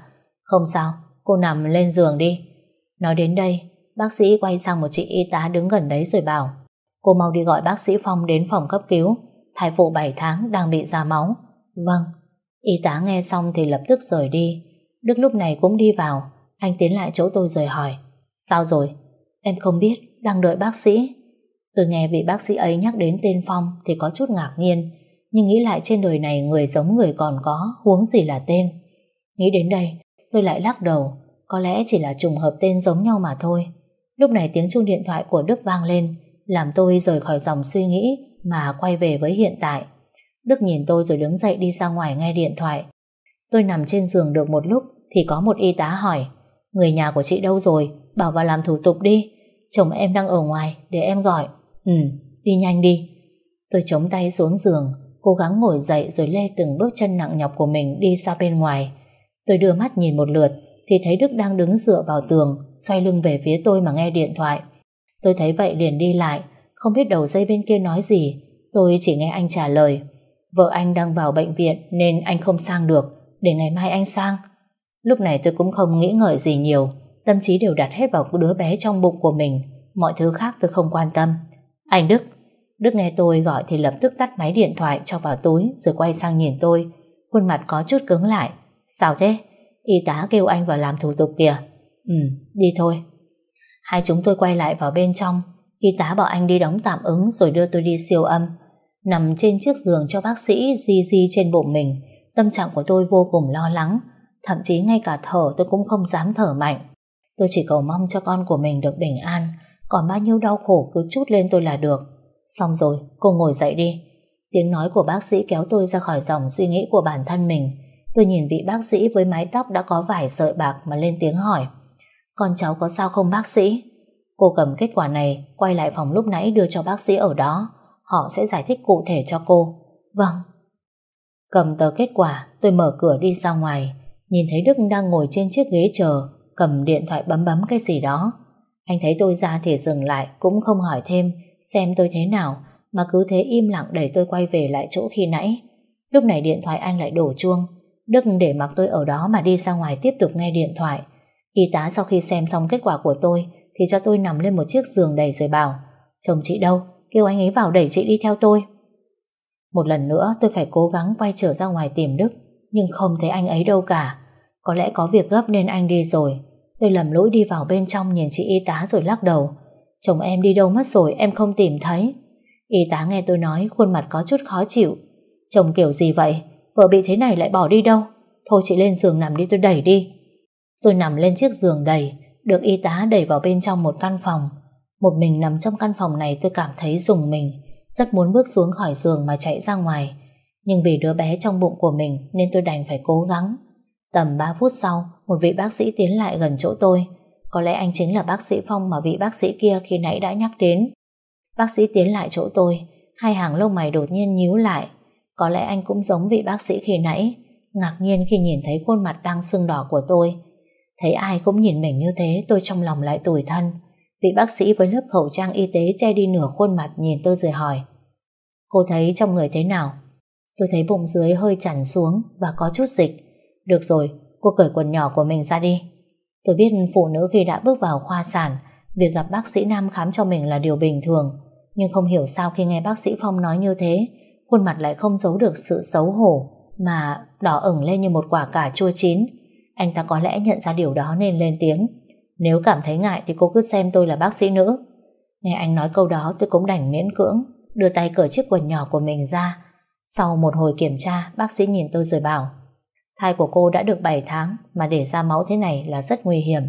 Không sao, cô nằm lên giường đi. Nói đến đây, Bác sĩ quay sang một chị y tá đứng gần đấy rồi bảo Cô mau đi gọi bác sĩ Phong đến phòng cấp cứu. Thai phụ 7 tháng đang bị ra máu. Vâng. Y tá nghe xong thì lập tức rời đi. Đức lúc này cũng đi vào. Anh tiến lại chỗ tôi rồi hỏi Sao rồi? Em không biết, đang đợi bác sĩ. Tôi nghe vị bác sĩ ấy nhắc đến tên Phong Thì có chút ngạc nhiên Nhưng nghĩ lại trên đời này người giống người còn có Huống gì là tên. Nghĩ đến đây tôi lại lắc đầu Có lẽ chỉ là trùng hợp tên giống nhau mà thôi Lúc này tiếng chuông điện thoại của Đức vang lên làm tôi rời khỏi dòng suy nghĩ mà quay về với hiện tại. Đức nhìn tôi rồi đứng dậy đi ra ngoài nghe điện thoại. Tôi nằm trên giường được một lúc thì có một y tá hỏi Người nhà của chị đâu rồi? Bảo vào làm thủ tục đi. Chồng em đang ở ngoài để em gọi. Ừ, đi nhanh đi. Tôi chống tay xuống giường cố gắng ngồi dậy rồi lê từng bước chân nặng nhọc của mình đi ra bên ngoài. Tôi đưa mắt nhìn một lượt thì thấy Đức đang đứng dựa vào tường xoay lưng về phía tôi mà nghe điện thoại. Tôi thấy vậy liền đi lại, không biết đầu dây bên kia nói gì, tôi chỉ nghe anh trả lời. Vợ anh đang vào bệnh viện nên anh không sang được, để ngày mai anh sang. Lúc này tôi cũng không nghĩ ngợi gì nhiều, tâm trí đều đặt hết vào đứa bé trong bụng của mình, mọi thứ khác tôi không quan tâm. Anh Đức, Đức nghe tôi gọi thì lập tức tắt máy điện thoại cho vào túi rồi quay sang nhìn tôi, khuôn mặt có chút cứng lại. Sao thế? Y tá kêu anh vào làm thủ tục kìa. Ừ, đi thôi. Hai chúng tôi quay lại vào bên trong. Y tá bảo anh đi đóng tạm ứng Rồi đưa tôi đi siêu âm. Nằm trên chiếc giường cho bác sĩ Di di trên bụng mình. Tâm trạng của tôi vô cùng lo lắng. Thậm chí ngay cả thở tôi cũng không dám thở mạnh. Tôi chỉ cầu mong cho con của mình được bình an. Còn bao nhiêu đau khổ cứ chút lên tôi là được. Xong rồi cô ngồi dậy đi. Tiếng nói của bác sĩ kéo tôi ra khỏi dòng suy nghĩ của bản thân mình. Tôi nhìn vị bác sĩ với mái tóc đã có vài sợi bạc mà lên tiếng hỏi con cháu có sao không bác sĩ? Cô cầm kết quả này quay lại phòng lúc nãy đưa cho bác sĩ ở đó. Họ sẽ giải thích cụ thể cho cô. Vâng. Cầm tờ kết quả, tôi mở cửa đi ra ngoài. Nhìn thấy Đức đang ngồi trên chiếc ghế chờ, cầm điện thoại bấm bấm cái gì đó. Anh thấy tôi ra thì dừng lại, cũng không hỏi thêm xem tôi thế nào, mà cứ thế im lặng để tôi quay về lại chỗ khi nãy. Lúc này điện thoại anh lại đổ chuông. Đức để mặc tôi ở đó mà đi ra ngoài tiếp tục nghe điện thoại. Y tá sau khi xem xong kết quả của tôi thì cho tôi nằm lên một chiếc giường đầy rồi bảo chồng chị đâu, kêu anh ấy vào đẩy chị đi theo tôi. Một lần nữa tôi phải cố gắng quay trở ra ngoài tìm Đức nhưng không thấy anh ấy đâu cả. Có lẽ có việc gấp nên anh đi rồi. Tôi lầm lỗi đi vào bên trong nhìn chị y tá rồi lắc đầu. Chồng em đi đâu mất rồi em không tìm thấy. Y tá nghe tôi nói khuôn mặt có chút khó chịu. Chồng kiểu gì vậy? Vợ bị thế này lại bỏ đi đâu? Thôi chị lên giường nằm đi tôi đẩy đi. Tôi nằm lên chiếc giường đầy, được y tá đẩy vào bên trong một căn phòng. Một mình nằm trong căn phòng này tôi cảm thấy rùng mình, rất muốn bước xuống khỏi giường mà chạy ra ngoài. Nhưng vì đứa bé trong bụng của mình nên tôi đành phải cố gắng. Tầm 3 phút sau, một vị bác sĩ tiến lại gần chỗ tôi. Có lẽ anh chính là bác sĩ Phong mà vị bác sĩ kia khi nãy đã nhắc đến. Bác sĩ tiến lại chỗ tôi, hai hàng lông mày đột nhiên nhíu lại. Có lẽ anh cũng giống vị bác sĩ khi nãy, ngạc nhiên khi nhìn thấy khuôn mặt đang sưng đỏ của tôi. Thấy ai cũng nhìn mình như thế tôi trong lòng lại tủi thân. Vị bác sĩ với lớp khẩu trang y tế che đi nửa khuôn mặt nhìn tôi rồi hỏi Cô thấy trong người thế nào? Tôi thấy bụng dưới hơi chằn xuống và có chút dịch. Được rồi, cô cởi quần nhỏ của mình ra đi. Tôi biết phụ nữ khi đã bước vào khoa sản, việc gặp bác sĩ nam khám cho mình là điều bình thường. Nhưng không hiểu sao khi nghe bác sĩ Phong nói như thế, khuôn mặt lại không giấu được sự xấu hổ, mà đỏ ửng lên như một quả cà chua chín. Anh ta có lẽ nhận ra điều đó nên lên tiếng. Nếu cảm thấy ngại thì cô cứ xem tôi là bác sĩ nữ. Nghe anh nói câu đó tôi cũng đành miễn cưỡng, đưa tay cởi chiếc quần nhỏ của mình ra. Sau một hồi kiểm tra, bác sĩ nhìn tôi rồi bảo Thai của cô đã được 7 tháng mà để ra máu thế này là rất nguy hiểm.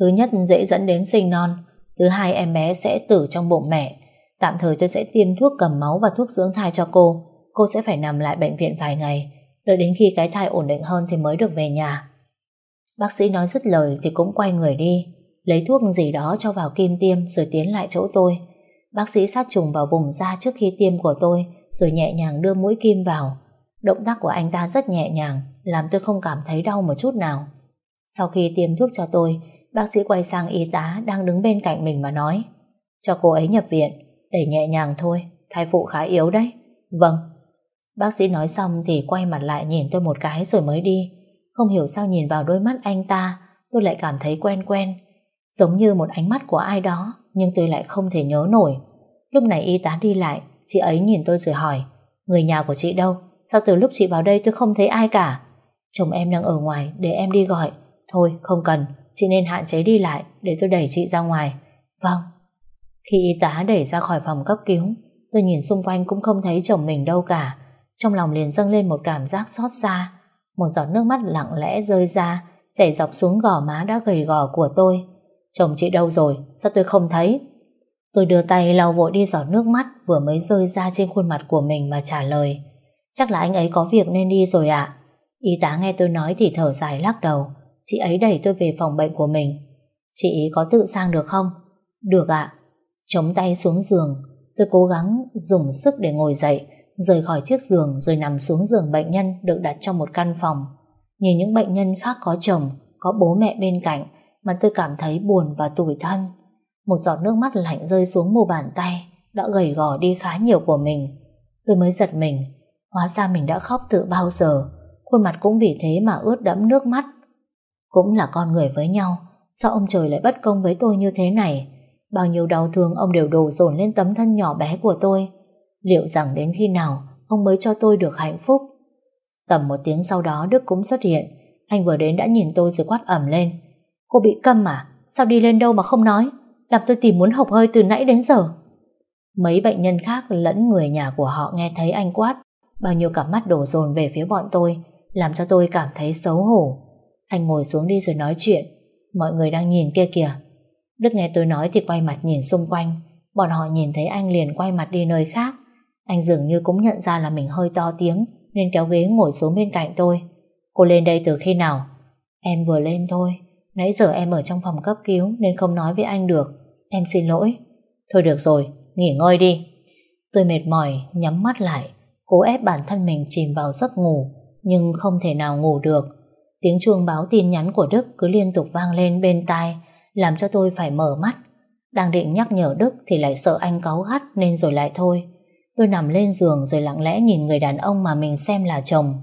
Thứ nhất dễ dẫn đến sinh non, thứ hai em bé sẽ tử trong bụng mẹ. Tạm thời tôi sẽ tiêm thuốc cầm máu và thuốc dưỡng thai cho cô. Cô sẽ phải nằm lại bệnh viện vài ngày, đợi đến khi cái thai ổn định hơn thì mới được về nhà. Bác sĩ nói dứt lời thì cũng quay người đi, lấy thuốc gì đó cho vào kim tiêm rồi tiến lại chỗ tôi. Bác sĩ sát trùng vào vùng da trước khi tiêm của tôi rồi nhẹ nhàng đưa mũi kim vào. Động tác của anh ta rất nhẹ nhàng, làm tôi không cảm thấy đau một chút nào. Sau khi tiêm thuốc cho tôi, bác sĩ quay sang y tá đang đứng bên cạnh mình mà nói cho cô ấy nhập viện, đẩy nhẹ nhàng thôi, thai phụ khá yếu đấy. Vâng. Bác sĩ nói xong thì quay mặt lại nhìn tôi một cái rồi mới đi. Không hiểu sao nhìn vào đôi mắt anh ta Tôi lại cảm thấy quen quen giống như một ánh mắt của ai đó, nhưng tôi lại không thể nhớ nổi. Lúc này y tá đi lại, chị ấy nhìn tôi rồi hỏi, người nhà của chị đâu? Sao từ lúc chị vào đây tôi không thấy ai cả? Chồng em đang ở ngoài, để em đi gọi. Thôi, không cần, chị nên hạn chế đi lại, để tôi đẩy chị ra ngoài. Vâng. Khi y tá đẩy ra khỏi phòng cấp cứu, tôi nhìn xung quanh cũng không thấy chồng mình đâu cả. Trong lòng liền dâng lên một cảm giác xót xa. Một giọt nước mắt lặng lẽ rơi ra, chảy dọc xuống gò má đã gầy gò của tôi. Chồng chị đâu rồi? Sao tôi không thấy? Tôi đưa tay lau vội đi giọt nước mắt vừa mới rơi ra trên khuôn mặt của mình mà trả lời. Chắc là anh ấy có việc nên đi rồi ạ. Y tá nghe tôi nói thì thở dài lắc đầu. Chị ấy đẩy tôi về phòng bệnh của mình. Chị có tự sang được không? Được ạ. Chống tay xuống giường, tôi cố gắng dùng sức để ngồi dậy, rời khỏi chiếc giường rồi nằm xuống giường bệnh nhân được đặt trong một căn phòng. Nhìn những bệnh nhân khác có chồng, có bố mẹ bên cạnh mà tôi cảm thấy buồn và tủi thân. Một giọt nước mắt lạnh rơi xuống mu bàn tay đã gầy gò đi khá nhiều của mình. Tôi mới giật mình, hóa ra mình đã khóc từ bao giờ, khuôn mặt cũng vì thế mà ướt đẫm nước mắt. Cũng là con người với nhau, sao ông trời lại bất công với tôi như thế này? Bao nhiêu đau thương ông đều đổ dồn lên tấm thân nhỏ bé của tôi. Liệu rằng đến khi nào ông mới cho tôi được hạnh phúc? Tầm một tiếng sau đó Đức cũng xuất hiện. Anh vừa đến đã nhìn tôi rồi quát ẩm lên. Cô bị câm à? Sao đi lên đâu mà không nói? Làm tôi tìm muốn hộc hơi từ nãy đến giờ. Mấy bệnh nhân khác lẫn người nhà của họ nghe thấy anh quát. Bao nhiêu cặp mắt đổ dồn về phía bọn tôi, làm cho tôi cảm thấy xấu hổ. Anh ngồi xuống đi rồi nói chuyện. Mọi người đang nhìn kia kìa. Đức nghe tôi nói thì quay mặt nhìn xung quanh. Bọn họ nhìn thấy anh liền quay mặt đi nơi khác. Anh dường như cũng nhận ra là mình hơi to tiếng nên kéo ghế ngồi xuống bên cạnh tôi. Cô lên đây từ khi nào? Em vừa lên thôi. Nãy giờ em ở trong phòng cấp cứu nên không nói với anh được. Em xin lỗi. Thôi được rồi, nghỉ ngơi đi. Tôi mệt mỏi, nhắm mắt lại, cố ép bản thân mình chìm vào giấc ngủ, nhưng không thể nào ngủ được. Tiếng chuông báo tin nhắn của Đức cứ liên tục vang lên bên tai, làm cho tôi phải mở mắt. Đang định nhắc nhở Đức thì lại sợ anh cáu gắt nên rồi lại thôi. Tôi nằm lên giường rồi lặng lẽ nhìn người đàn ông mà mình xem là chồng.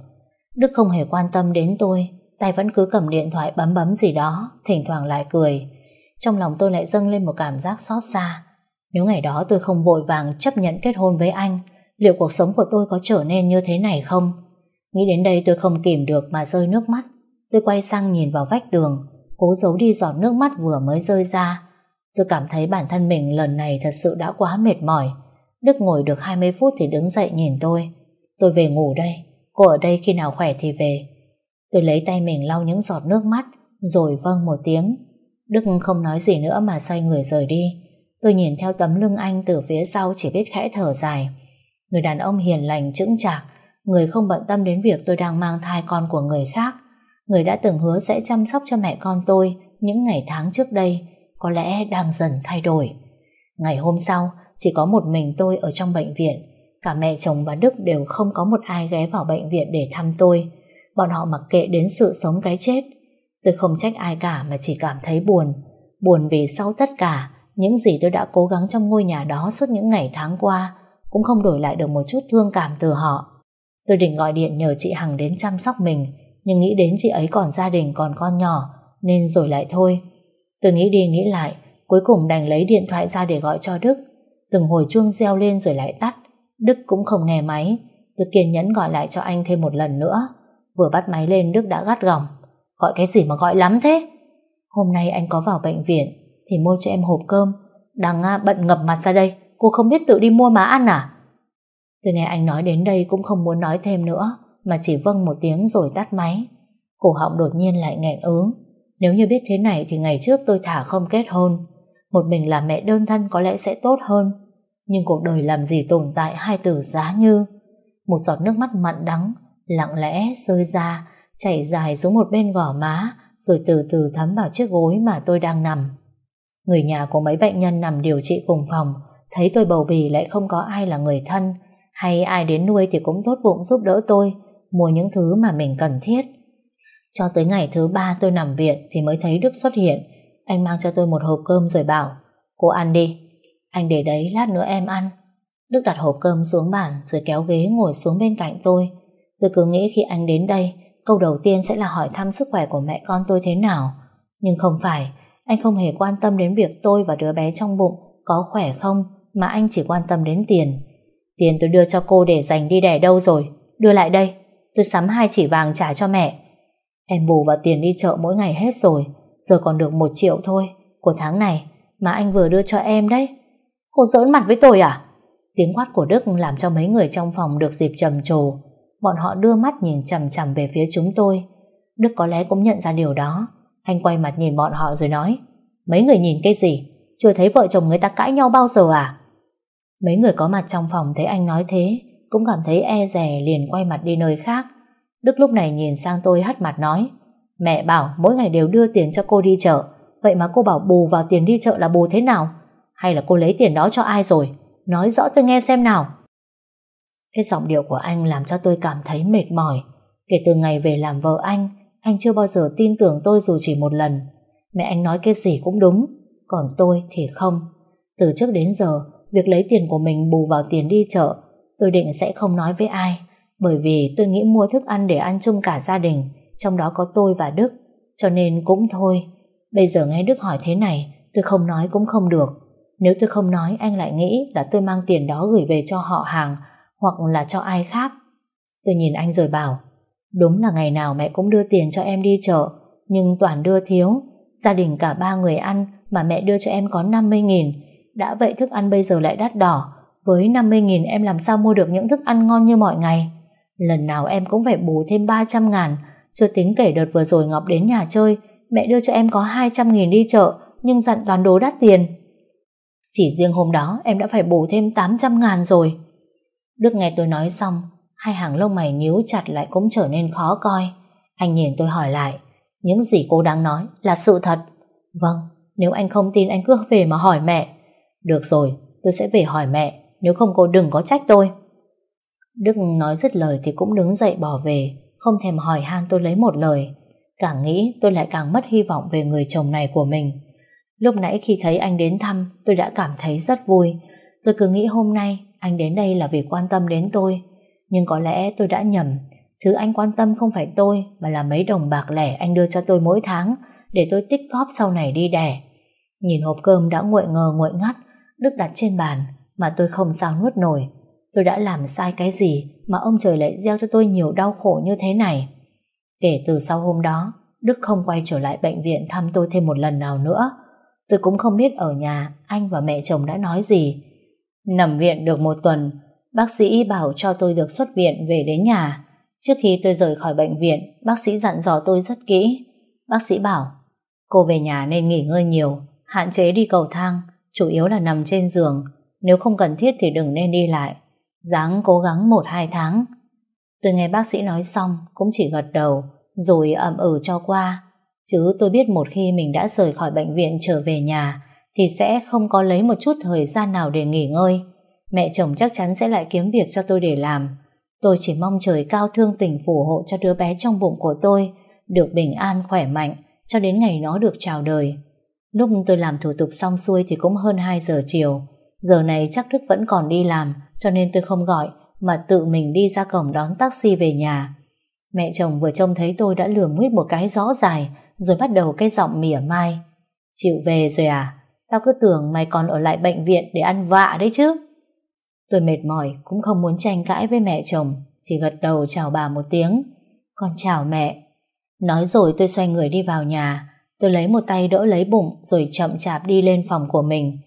Đức không hề quan tâm đến tôi, tay vẫn cứ cầm điện thoại bấm bấm gì đó, thỉnh thoảng lại cười. Trong lòng tôi lại dâng lên một cảm giác xót xa. Nếu ngày đó tôi không vội vàng chấp nhận kết hôn với anh, liệu cuộc sống của tôi có trở nên như thế này không? Nghĩ đến đây tôi không kìm được mà rơi nước mắt. Tôi quay sang nhìn vào vách đường, cố giấu đi giọt nước mắt vừa mới rơi ra. Tôi cảm thấy bản thân mình lần này thật sự đã quá mệt mỏi. Đức ngồi được 20 phút thì đứng dậy nhìn tôi. Tôi về ngủ đây, cô ở đây khi nào khỏe thì về. Tôi lấy tay mình lau những giọt nước mắt, rồi vâng một tiếng. Đức không nói gì nữa mà xoay người rời đi. Tôi nhìn theo tấm lưng anh từ phía sau chỉ biết khẽ thở dài. Người đàn ông hiền lành chững chạc, người không bận tâm đến việc tôi đang mang thai con của người khác. Người đã từng hứa sẽ chăm sóc cho mẹ con tôi những ngày tháng trước đây, có lẽ đang dần thay đổi. Ngày hôm sau, chỉ có một mình tôi ở trong bệnh viện. Cả mẹ chồng và Đức đều không có một ai ghé vào bệnh viện để thăm tôi. Bọn họ mặc kệ đến sự sống cái chết. Tôi không trách ai cả mà chỉ cảm thấy buồn. Buồn vì sau tất cả, những gì tôi đã cố gắng trong ngôi nhà đó suốt những ngày tháng qua cũng không đổi lại được một chút thương cảm từ họ. Tôi định gọi điện nhờ chị Hằng đến chăm sóc mình, nhưng nghĩ đến chị ấy còn gia đình còn con nhỏ, nên rồi lại thôi. Tôi nghĩ đi nghĩ lại, cuối cùng đành lấy điện thoại ra để gọi cho Đức. Từng hồi chuông reo lên rồi lại tắt, Đức cũng không nghe máy. Tôi kiên nhẫn gọi lại cho anh thêm một lần nữa. Vừa bắt máy lên Đức đã gắt gỏng. Gọi cái gì mà gọi lắm thế? Hôm nay anh có vào bệnh viện thì mua cho em hộp cơm. Đang à, bận ngập mặt ra đây, cô không biết tự đi mua mà ăn à? Tôi nghe anh nói đến đây cũng không muốn nói thêm nữa, mà chỉ vâng một tiếng rồi tắt máy. Cổ họng đột nhiên lại nghẹn ứ. Nếu như biết thế này thì ngày trước tôi thả không kết hôn. Một mình là mẹ đơn thân có lẽ sẽ tốt hơn. Nhưng cuộc đời làm gì tồn tại hai từ giá như. Một giọt nước mắt mặn đắng, lặng lẽ rơi ra, chảy dài xuống một bên gò má, rồi từ từ thấm vào chiếc gối mà tôi đang nằm. Người nhà của mấy bệnh nhân nằm điều trị cùng phòng, thấy tôi bầu bì lại không có ai là người thân, hay ai đến nuôi thì cũng tốt bụng giúp đỡ tôi, mua những thứ mà mình cần thiết. Cho tới ngày thứ ba tôi nằm viện thì mới thấy Đức xuất hiện. Anh mang cho tôi một hộp cơm rồi bảo, cô ăn đi. Anh để đấy lát nữa em ăn. Đức đặt hộp cơm xuống bàn rồi kéo ghế ngồi xuống bên cạnh tôi. Tôi cứ nghĩ khi anh đến đây, câu đầu tiên sẽ là hỏi thăm sức khỏe của mẹ con tôi thế nào. Nhưng không phải, anh không hề quan tâm đến việc tôi và đứa bé trong bụng có khỏe không mà anh chỉ quan tâm đến tiền. Tiền tôi đưa cho cô để dành đi đẻ đâu rồi? Đưa lại đây. Tôi sắm hai chỉ vàng trả cho mẹ. Em bù vào tiền đi chợ mỗi ngày hết rồi. Giờ còn được một triệu thôi. Của tháng này, mà anh vừa đưa cho em đấy. Cô giỡn mặt với tôi à? Tiếng quát của Đức làm cho mấy người trong phòng được dịp trầm trồ. Bọn họ đưa mắt nhìn chầm chầm về phía chúng tôi. Đức có lẽ cũng nhận ra điều đó. Anh quay mặt nhìn bọn họ rồi nói, Mấy người nhìn cái gì? Chưa thấy vợ chồng người ta cãi nhau bao giờ à? Mấy người có mặt trong phòng thấy anh nói thế cũng cảm thấy e rè liền quay mặt đi nơi khác. Đức lúc này nhìn sang tôi hất mặt nói Mẹ bảo mỗi ngày đều đưa tiền cho cô đi chợ Vậy mà cô bảo bù vào tiền đi chợ là bù thế nào? Hay là cô lấy tiền đó cho ai rồi? Nói rõ tôi nghe xem nào. Cái giọng điệu của anh làm cho tôi cảm thấy mệt mỏi. Kể từ ngày về làm vợ anh, anh chưa bao giờ tin tưởng tôi dù chỉ một lần. Mẹ anh nói cái gì cũng đúng, còn tôi thì không. Từ trước đến giờ, việc lấy tiền của mình bù vào tiền đi chợ, tôi định sẽ không nói với ai, bởi vì tôi nghĩ mua thức ăn để ăn chung cả gia đình, trong đó có tôi và Đức, cho nên cũng thôi. Bây giờ nghe Đức hỏi thế này, tôi không nói cũng không được. Nếu tôi không nói, anh lại nghĩ là tôi mang tiền đó gửi về cho họ hàng, hoặc là cho ai khác. Tôi nhìn anh rồi bảo, đúng là ngày nào mẹ cũng đưa tiền cho em đi chợ, nhưng toàn đưa thiếu. Gia đình cả ba người ăn mà mẹ đưa cho em có 50 nghìn. Đã vậy thức ăn bây giờ lại đắt đỏ. Với 50 nghìn em làm sao mua được những thức ăn ngon như mọi ngày. Lần nào em cũng phải bù thêm 300 ngàn. Chưa tính kể đợt vừa rồi Ngọc đến nhà chơi, mẹ đưa cho em có 200 nghìn đi chợ, nhưng dặn toàn đồ đắt tiền. Chỉ riêng hôm đó em đã phải bù thêm 800 ngàn rồi. Đức nghe tôi nói xong, hai hàng lông mày nhíu chặt lại cũng trở nên khó coi. Anh nhìn tôi hỏi lại, những gì cô đang nói là sự thật. Vâng, nếu anh không tin anh cứ về mà hỏi mẹ. Được rồi, tôi sẽ về hỏi mẹ, nếu không cô đừng có trách tôi. Đức nói dứt lời thì cũng đứng dậy bỏ về, không thèm hỏi han tôi lấy một lời. Càng nghĩ tôi lại càng mất hy vọng về người chồng này của mình. Lúc nãy khi thấy anh đến thăm, tôi đã cảm thấy rất vui. Tôi cứ nghĩ hôm nay anh đến đây là vì quan tâm đến tôi. Nhưng có lẽ tôi đã nhầm. Thứ anh quan tâm không phải tôi, mà là mấy đồng bạc lẻ anh đưa cho tôi mỗi tháng, để tôi tích góp sau này đi đẻ. Nhìn hộp cơm đã nguội ngờ nguội ngắt, Đức đặt trên bàn, mà tôi không sao nuốt nổi. Tôi đã làm sai cái gì mà ông trời lại gieo cho tôi nhiều đau khổ như thế này. Kể từ sau hôm đó, Đức không quay trở lại bệnh viện thăm tôi thêm một lần nào nữa. Tôi cũng không biết ở nhà anh và mẹ chồng đã nói gì. Nằm viện được một tuần, bác sĩ bảo cho tôi được xuất viện về đến nhà. Trước khi tôi rời khỏi bệnh viện, bác sĩ dặn dò tôi rất kỹ. Bác sĩ bảo, cô về nhà nên nghỉ ngơi nhiều, hạn chế đi cầu thang, chủ yếu là nằm trên giường. Nếu không cần thiết thì đừng nên đi lại. ráng cố gắng 1-2 tháng. Tôi nghe bác sĩ nói xong, cũng chỉ gật đầu, rồi ậm ừ cho qua. Chứ tôi biết một khi mình đã rời khỏi bệnh viện trở về nhà thì sẽ không có lấy một chút thời gian nào để nghỉ ngơi. Mẹ chồng chắc chắn sẽ lại kiếm việc cho tôi để làm. Tôi chỉ mong trời cao thương tình phù hộ cho đứa bé trong bụng của tôi được bình an khỏe mạnh cho đến ngày nó được chào đời. Lúc tôi làm thủ tục xong xuôi thì cũng hơn 2 giờ chiều. Giờ này chắc thức vẫn còn đi làm cho nên tôi không gọi mà tự mình đi ra cổng đón taxi về nhà. Mẹ chồng vừa trông thấy tôi đã lườm nguyết một cái rõ dài rồi bắt đầu cái giọng mỉa mai. Chịu về rồi à? Tao cứ tưởng mày còn ở lại bệnh viện để ăn vạ đấy chứ. Tôi mệt mỏi cũng không muốn tranh cãi với mẹ chồng, chỉ gật đầu chào bà một tiếng. Con chào mẹ. Nói rồi tôi xoay người đi vào nhà. Tôi lấy một tay đỡ lấy bụng rồi chậm chạp đi lên phòng của mình.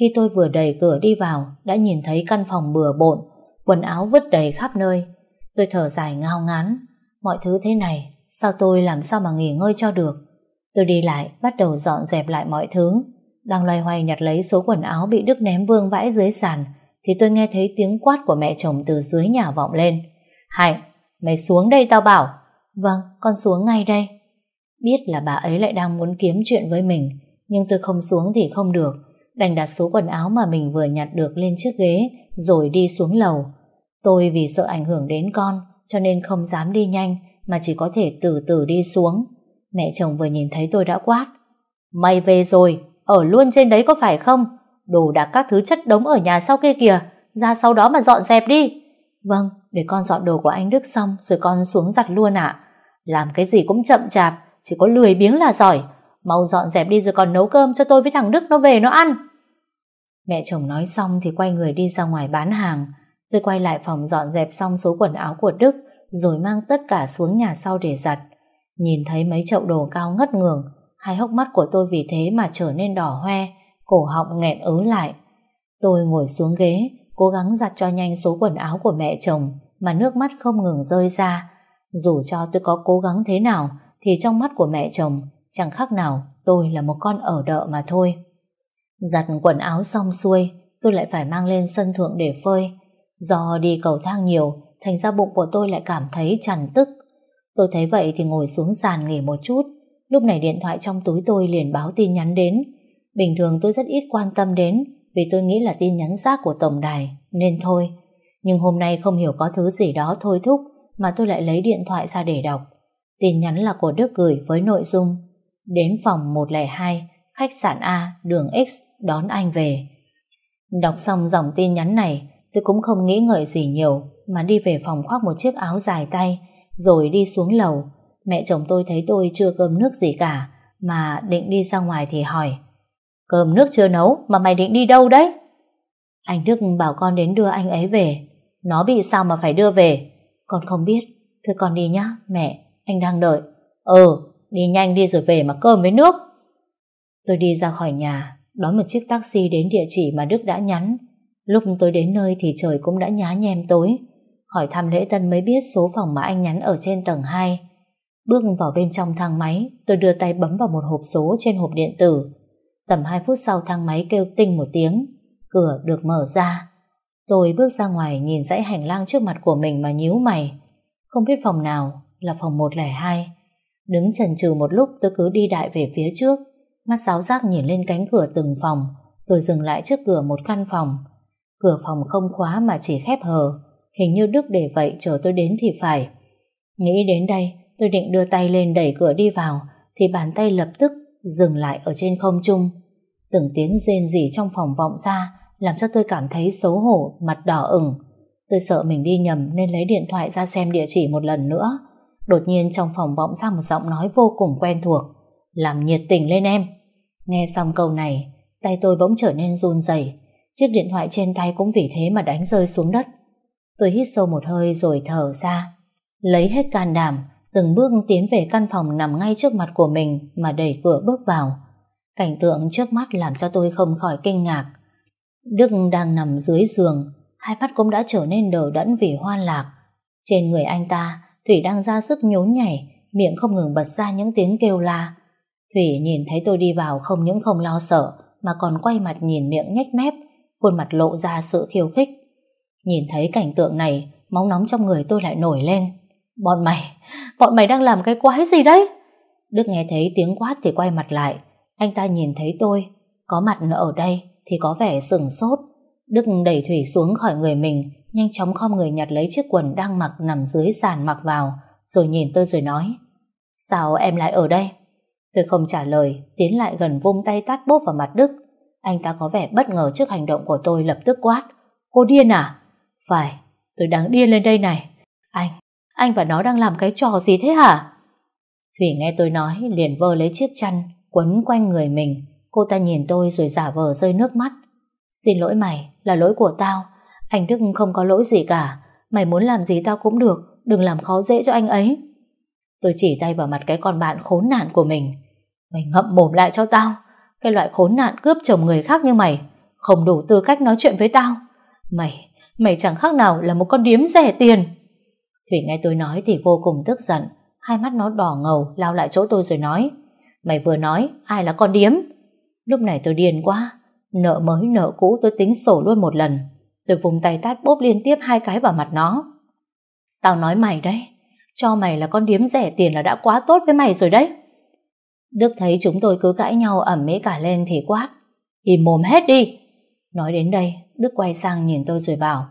Khi tôi vừa đẩy cửa đi vào, đã nhìn thấy căn phòng bừa bộn, quần áo vứt đầy khắp nơi. Tôi thở dài ngao ngán. Mọi thứ thế này, sao tôi làm sao mà nghỉ ngơi cho được? Tôi đi lại, bắt đầu dọn dẹp lại mọi thứ. Đang loay hoay nhặt lấy số quần áo bị Đức ném vương vãi dưới sàn, thì tôi nghe thấy tiếng quát của mẹ chồng từ dưới nhà vọng lên. Hạnh, mày xuống đây tao bảo. Vâng, con xuống ngay đây. Biết là bà ấy lại đang muốn kiếm chuyện với mình, nhưng tôi không xuống thì không được. Đành đặt số quần áo mà mình vừa nhặt được lên chiếc ghế, rồi đi xuống lầu. Tôi vì sợ ảnh hưởng đến con, cho nên không dám đi nhanh, mà chỉ có thể từ từ đi xuống. Mẹ chồng vừa nhìn thấy tôi đã quát. Mày về rồi, ở luôn trên đấy có phải không? Đồ đạc các thứ chất đống ở nhà sau kia kìa, ra sau đó mà dọn dẹp đi. Vâng, để con dọn đồ của anh Đức xong rồi con xuống giặt luôn ạ. Làm cái gì cũng chậm chạp, chỉ có lười biếng là giỏi. Mau dọn dẹp đi rồi còn nấu cơm cho tôi với thằng Đức nó về nó ăn. Mẹ chồng nói xong thì quay người đi ra ngoài bán hàng. Tôi quay lại phòng dọn dẹp xong số quần áo của Đức rồi mang tất cả xuống nhà sau để giặt. Nhìn thấy mấy chậu đồ cao ngất ngường, hai hốc mắt của tôi vì thế mà trở nên đỏ hoe, cổ họng nghẹn ứ lại. Tôi ngồi xuống ghế, cố gắng giặt cho nhanh số quần áo của mẹ chồng mà nước mắt không ngừng rơi ra. Dù cho tôi có cố gắng thế nào thì trong mắt của mẹ chồng chẳng khác nào tôi là một con ở đợ mà thôi. Giặt quần áo xong xuôi, tôi lại phải mang lên sân thượng để phơi. Do đi cầu thang nhiều, thành ra bụng của tôi lại cảm thấy chằn tức. Tôi thấy vậy thì ngồi xuống sàn nghỉ một chút. Lúc này điện thoại trong túi tôi liền báo tin nhắn đến. Bình thường tôi rất ít quan tâm đến vì tôi nghĩ là tin nhắn rác của tổng đài, nên thôi. Nhưng hôm nay không hiểu có thứ gì đó thôi thúc mà tôi lại lấy điện thoại ra để đọc. Tin nhắn là của Đức gửi với nội dung Đến phòng 102, khách sạn A, đường X đón anh về. Đọc xong dòng tin nhắn này, tôi cũng không nghĩ ngợi gì nhiều mà đi về phòng khoác một chiếc áo dài tay rồi đi xuống lầu. Mẹ chồng tôi thấy tôi chưa cơm nước gì cả mà định đi ra ngoài thì hỏi Cơm nước chưa nấu mà mày định đi đâu đấy? Anh Đức bảo con đến đưa anh ấy về. Nó bị sao mà phải đưa về? Con không biết. Thưa con đi nhá, mẹ, anh đang đợi. Ừ, đi nhanh đi rồi về mà cơm với nước. Tôi đi ra khỏi nhà, đón một chiếc taxi đến địa chỉ mà Đức đã nhắn. Lúc tôi đến nơi thì trời cũng đã nhá nhem tối. Hỏi thăm lễ tân mới biết số phòng mà anh nhắn ở trên tầng 2. Bước vào bên trong thang máy, tôi đưa tay bấm vào một hộp số trên hộp điện tử. Tầm 2 phút sau thang máy kêu tinh một tiếng, cửa được mở ra. Tôi bước ra ngoài nhìn dãy hành lang trước mặt của mình mà nhíu mày. Không biết phòng nào là phòng 102. Đứng chần chừ một lúc tôi cứ đi đại về phía trước, mắt sáo giác nhìn lên cánh cửa từng phòng, rồi dừng lại trước cửa một căn phòng. Cửa phòng không khóa mà chỉ khép hờ, hình như Đức để vậy chờ tôi đến thì phải. Nghĩ đến đây, tôi định đưa tay lên đẩy cửa đi vào, thì bàn tay lập tức dừng lại ở trên không trung. Từng tiếng rên rỉ trong phòng vọng ra, làm cho tôi cảm thấy xấu hổ, mặt đỏ ửng. Tôi sợ mình đi nhầm nên lấy điện thoại ra xem địa chỉ một lần nữa. Đột nhiên trong phòng vọng ra một giọng nói vô cùng quen thuộc. Làm nhiệt tình lên em. Nghe xong câu này, tay tôi bỗng trở nên run rẩy. Chiếc điện thoại trên tay cũng vì thế mà đánh rơi xuống đất. Tôi hít sâu một hơi rồi thở ra. Lấy hết can đảm, từng bước tiến về căn phòng nằm ngay trước mặt của mình mà đẩy cửa bước vào. Cảnh tượng trước mắt làm cho tôi không khỏi kinh ngạc. Đức đang nằm dưới giường, hai mắt cũng đã trở nên đờ đẫn vì hoan lạc. Trên người anh ta, Thủy đang ra sức nhốn nhảy, miệng không ngừng bật ra những tiếng kêu la. Thủy nhìn thấy tôi đi vào không những không lo sợ, mà còn quay mặt nhìn miệng nhếch mép, khuôn mặt lộ ra sự khiêu khích. Nhìn thấy cảnh tượng này, máu nóng trong người tôi lại nổi lên. Bọn mày, bọn mày đang làm cái quái gì đấy? Đức nghe thấy tiếng quát thì quay mặt lại. Anh ta nhìn thấy tôi, có mặt ở đây thì có vẻ sừng sốt. Đức đẩy Thủy xuống khỏi người mình, nhanh chóng khom người nhặt lấy chiếc quần đang mặc nằm dưới sàn mặc vào, rồi nhìn tôi rồi nói Sao em lại ở đây? Tôi không trả lời, tiến lại gần vung tay tát bốp vào mặt Đức. Anh ta có vẻ bất ngờ trước hành động của tôi lập tức quát Cô điên à? Phải, tôi đang điên lên đây này. Anh, anh và nó đang làm cái trò gì thế hả? Thủy nghe tôi nói liền vơ lấy chiếc chăn quấn quanh người mình. Cô ta nhìn tôi rồi giả vờ rơi nước mắt. Xin lỗi mày, là lỗi của tao. Anh Đức không có lỗi gì cả. Mày muốn làm gì tao cũng được, đừng làm khó dễ cho anh ấy. Tôi chỉ tay vào mặt cái con bạn khốn nạn của mình. Mày ngậm mồm lại cho tao. Cái loại khốn nạn cướp chồng người khác như mày, không đủ tư cách nói chuyện với tao. Mày, mày chẳng khác nào là một con điếm rẻ tiền. Thủy nghe tôi nói thì vô cùng tức giận, hai mắt nó đỏ ngầu lao lại chỗ tôi rồi nói. Mày vừa nói ai là con điếm? Lúc này tôi điên quá, nợ mới nợ cũ tôi tính sổ luôn một lần. Tôi vùng tay tát bốp liên tiếp hai cái vào mặt nó. Tao nói mày đấy, cho mày là con điếm rẻ tiền là đã quá tốt với mày rồi đấy. Đức thấy chúng tôi cứ cãi nhau ẩm mỹ cả lên thì quát. Im mồm hết đi. Nói đến đây, Đức quay sang nhìn tôi rồi bảo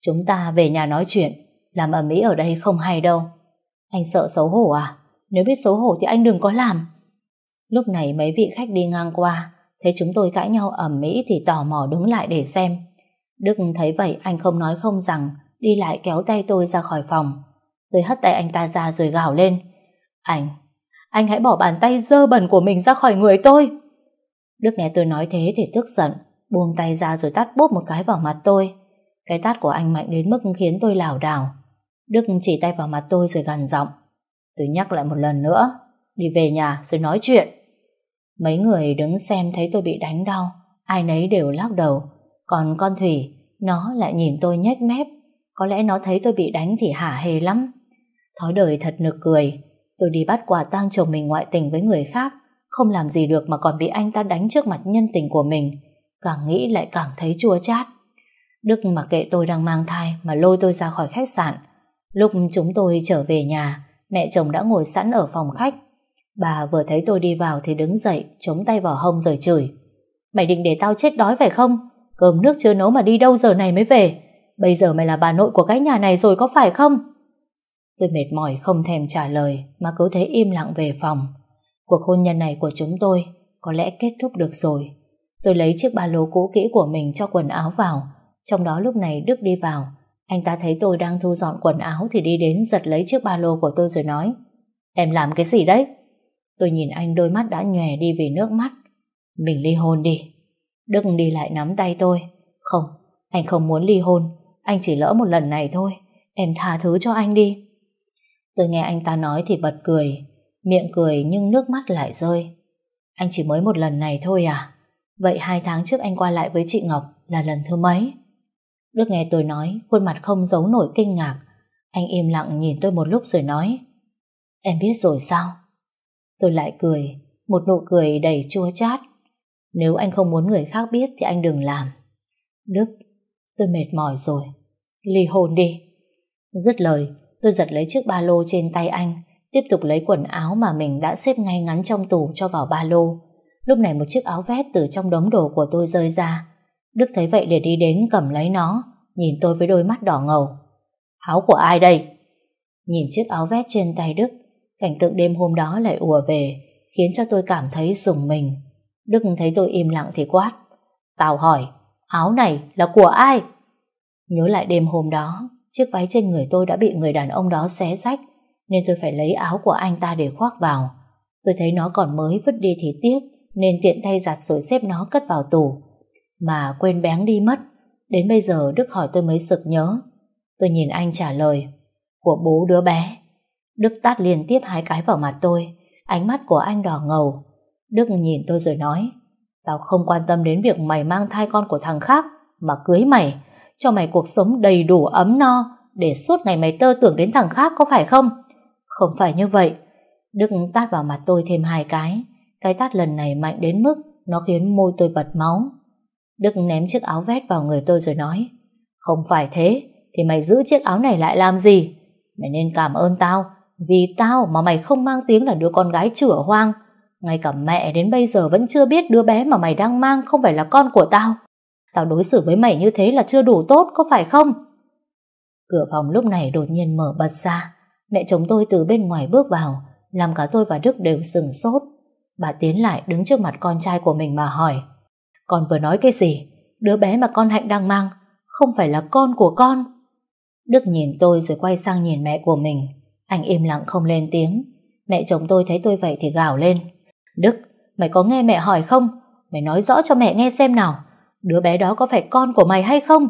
Chúng ta về nhà nói chuyện Làm ẩm mỹ ở đây không hay đâu Anh sợ xấu hổ à? Nếu biết xấu hổ thì anh đừng có làm Lúc này mấy vị khách đi ngang qua Thấy chúng tôi cãi nhau ẩm mỹ Thì tò mò đứng lại để xem Đức thấy vậy anh không nói không rằng Đi lại kéo tay tôi ra khỏi phòng Tôi hất tay anh ta ra rồi gào lên Anh, Anh hãy bỏ bàn tay dơ bẩn của mình ra khỏi người tôi. Đức nghe tôi nói thế thì tức giận, buông tay ra rồi tát bốp một cái vào mặt tôi. Cái tát của anh mạnh đến mức khiến tôi lảo đảo. Đức chỉ tay vào mặt tôi rồi gằn giọng. Tôi nhắc lại một lần nữa, đi về nhà rồi nói chuyện. Mấy người đứng xem thấy tôi bị đánh đau, ai nấy đều lắc đầu. Còn con Thủy, nó lại nhìn tôi nhếch mép. Có lẽ nó thấy tôi bị đánh thì hả hề lắm. Thói đời thật nực cười. Tôi đi bắt quả tang chồng mình ngoại tình với người khác, không làm gì được mà còn bị anh ta đánh trước mặt nhân tình của mình. Càng nghĩ lại càng thấy chua chát. Đức mặc kệ tôi đang mang thai mà lôi tôi ra khỏi khách sạn. Lúc chúng tôi trở về nhà, mẹ chồng đã ngồi sẵn ở phòng khách. Bà vừa thấy tôi đi vào thì đứng dậy, chống tay vào hông rồi chửi. Mày định để tao chết đói phải không? Cơm nước chưa nấu mà đi đâu giờ này mới về? Bây giờ mày là bà nội của cái nhà này rồi có phải không? Tôi mệt mỏi không thèm trả lời mà cứ thế im lặng về phòng. Cuộc hôn nhân này của chúng tôi có lẽ kết thúc được rồi. Tôi lấy chiếc ba lô cũ kỹ của mình cho quần áo vào. Trong đó lúc này Đức đi vào. Anh ta thấy tôi đang thu dọn quần áo thì đi đến giật lấy chiếc ba lô của tôi rồi nói, Em làm cái gì đấy? Tôi nhìn anh đôi mắt đã nhòe đi vì nước mắt. Mình ly hôn đi. Đức đi lại nắm tay tôi. Không, anh không muốn ly hôn. Anh chỉ lỡ một lần này thôi. Em tha thứ cho anh đi. Tôi nghe anh ta nói thì bật cười. Miệng cười nhưng nước mắt lại rơi. Anh chỉ mới một lần này thôi à? Vậy hai tháng trước anh qua lại với chị Ngọc là lần thứ mấy? Đức nghe tôi nói, khuôn mặt không giấu nổi kinh ngạc. Anh im lặng nhìn tôi một lúc rồi nói Em biết rồi sao? Tôi lại cười, một nụ cười đầy chua chát. Nếu anh không muốn người khác biết thì anh đừng làm. Đức, tôi mệt mỏi rồi. Ly hôn đi. Dứt lời, tôi giật lấy chiếc ba lô trên tay anh, tiếp tục lấy quần áo mà mình đã xếp ngay ngắn trong tủ cho vào ba lô. Lúc này một chiếc áo vest từ trong đống đồ của tôi rơi ra. Đức thấy vậy để đi đến cầm lấy nó, nhìn tôi với đôi mắt đỏ ngầu. Áo của ai đây? Nhìn chiếc áo vest trên tay Đức, cảnh tượng đêm hôm đó lại ùa về, khiến cho tôi cảm thấy rùng mình. Đức thấy tôi im lặng thì quát. Tao hỏi, áo này là của ai? Nhớ lại đêm hôm đó, chiếc váy trên người tôi đã bị người đàn ông đó xé rách, nên tôi phải lấy áo của anh ta để khoác vào. Tôi thấy nó còn mới vứt đi thì tiếc, nên tiện tay giặt rồi xếp nó cất vào tủ. Mà quên bén đi mất, đến bây giờ Đức hỏi tôi mới sực nhớ. Tôi nhìn anh trả lời, của bố đứa bé. Đức tát liên tiếp hai cái vào mặt tôi, ánh mắt của anh đỏ ngầu. Đức nhìn tôi rồi nói, tao không quan tâm đến việc mày mang thai con của thằng khác, mà cưới mày, cho mày cuộc sống đầy đủ ấm no, để suốt ngày mày tơ tưởng đến thằng khác có phải không? Không phải như vậy. Đức tát vào mặt tôi thêm hai cái, cái tát lần này mạnh đến mức nó khiến môi tôi bật máu. Đức ném chiếc áo vét vào người tôi rồi nói Không phải thế Thì mày giữ chiếc áo này lại làm gì Mày nên cảm ơn tao Vì tao mà mày không mang tiếng là đứa con gái chửa hoang ngay cả mẹ đến bây giờ vẫn chưa biết đứa bé mà mày đang mang không phải là con của tao Tao đối xử với mày như thế là chưa đủ tốt, có phải không Cửa phòng lúc này đột nhiên mở bật ra Mẹ chồng tôi từ bên ngoài bước vào, Làm cả tôi và Đức đều sừng sốt Bà tiến lại đứng trước mặt con trai của mình mà hỏi, Con vừa nói cái gì? Đứa bé mà con Hạnh đang mang, không phải là con của con. Đức nhìn tôi rồi quay sang nhìn mẹ của mình. Anh im lặng không lên tiếng. Mẹ chồng tôi thấy tôi vậy thì gào lên. Đức, mày có nghe mẹ hỏi không? Mày nói rõ cho mẹ nghe xem nào. Đứa bé đó có phải con của mày hay không?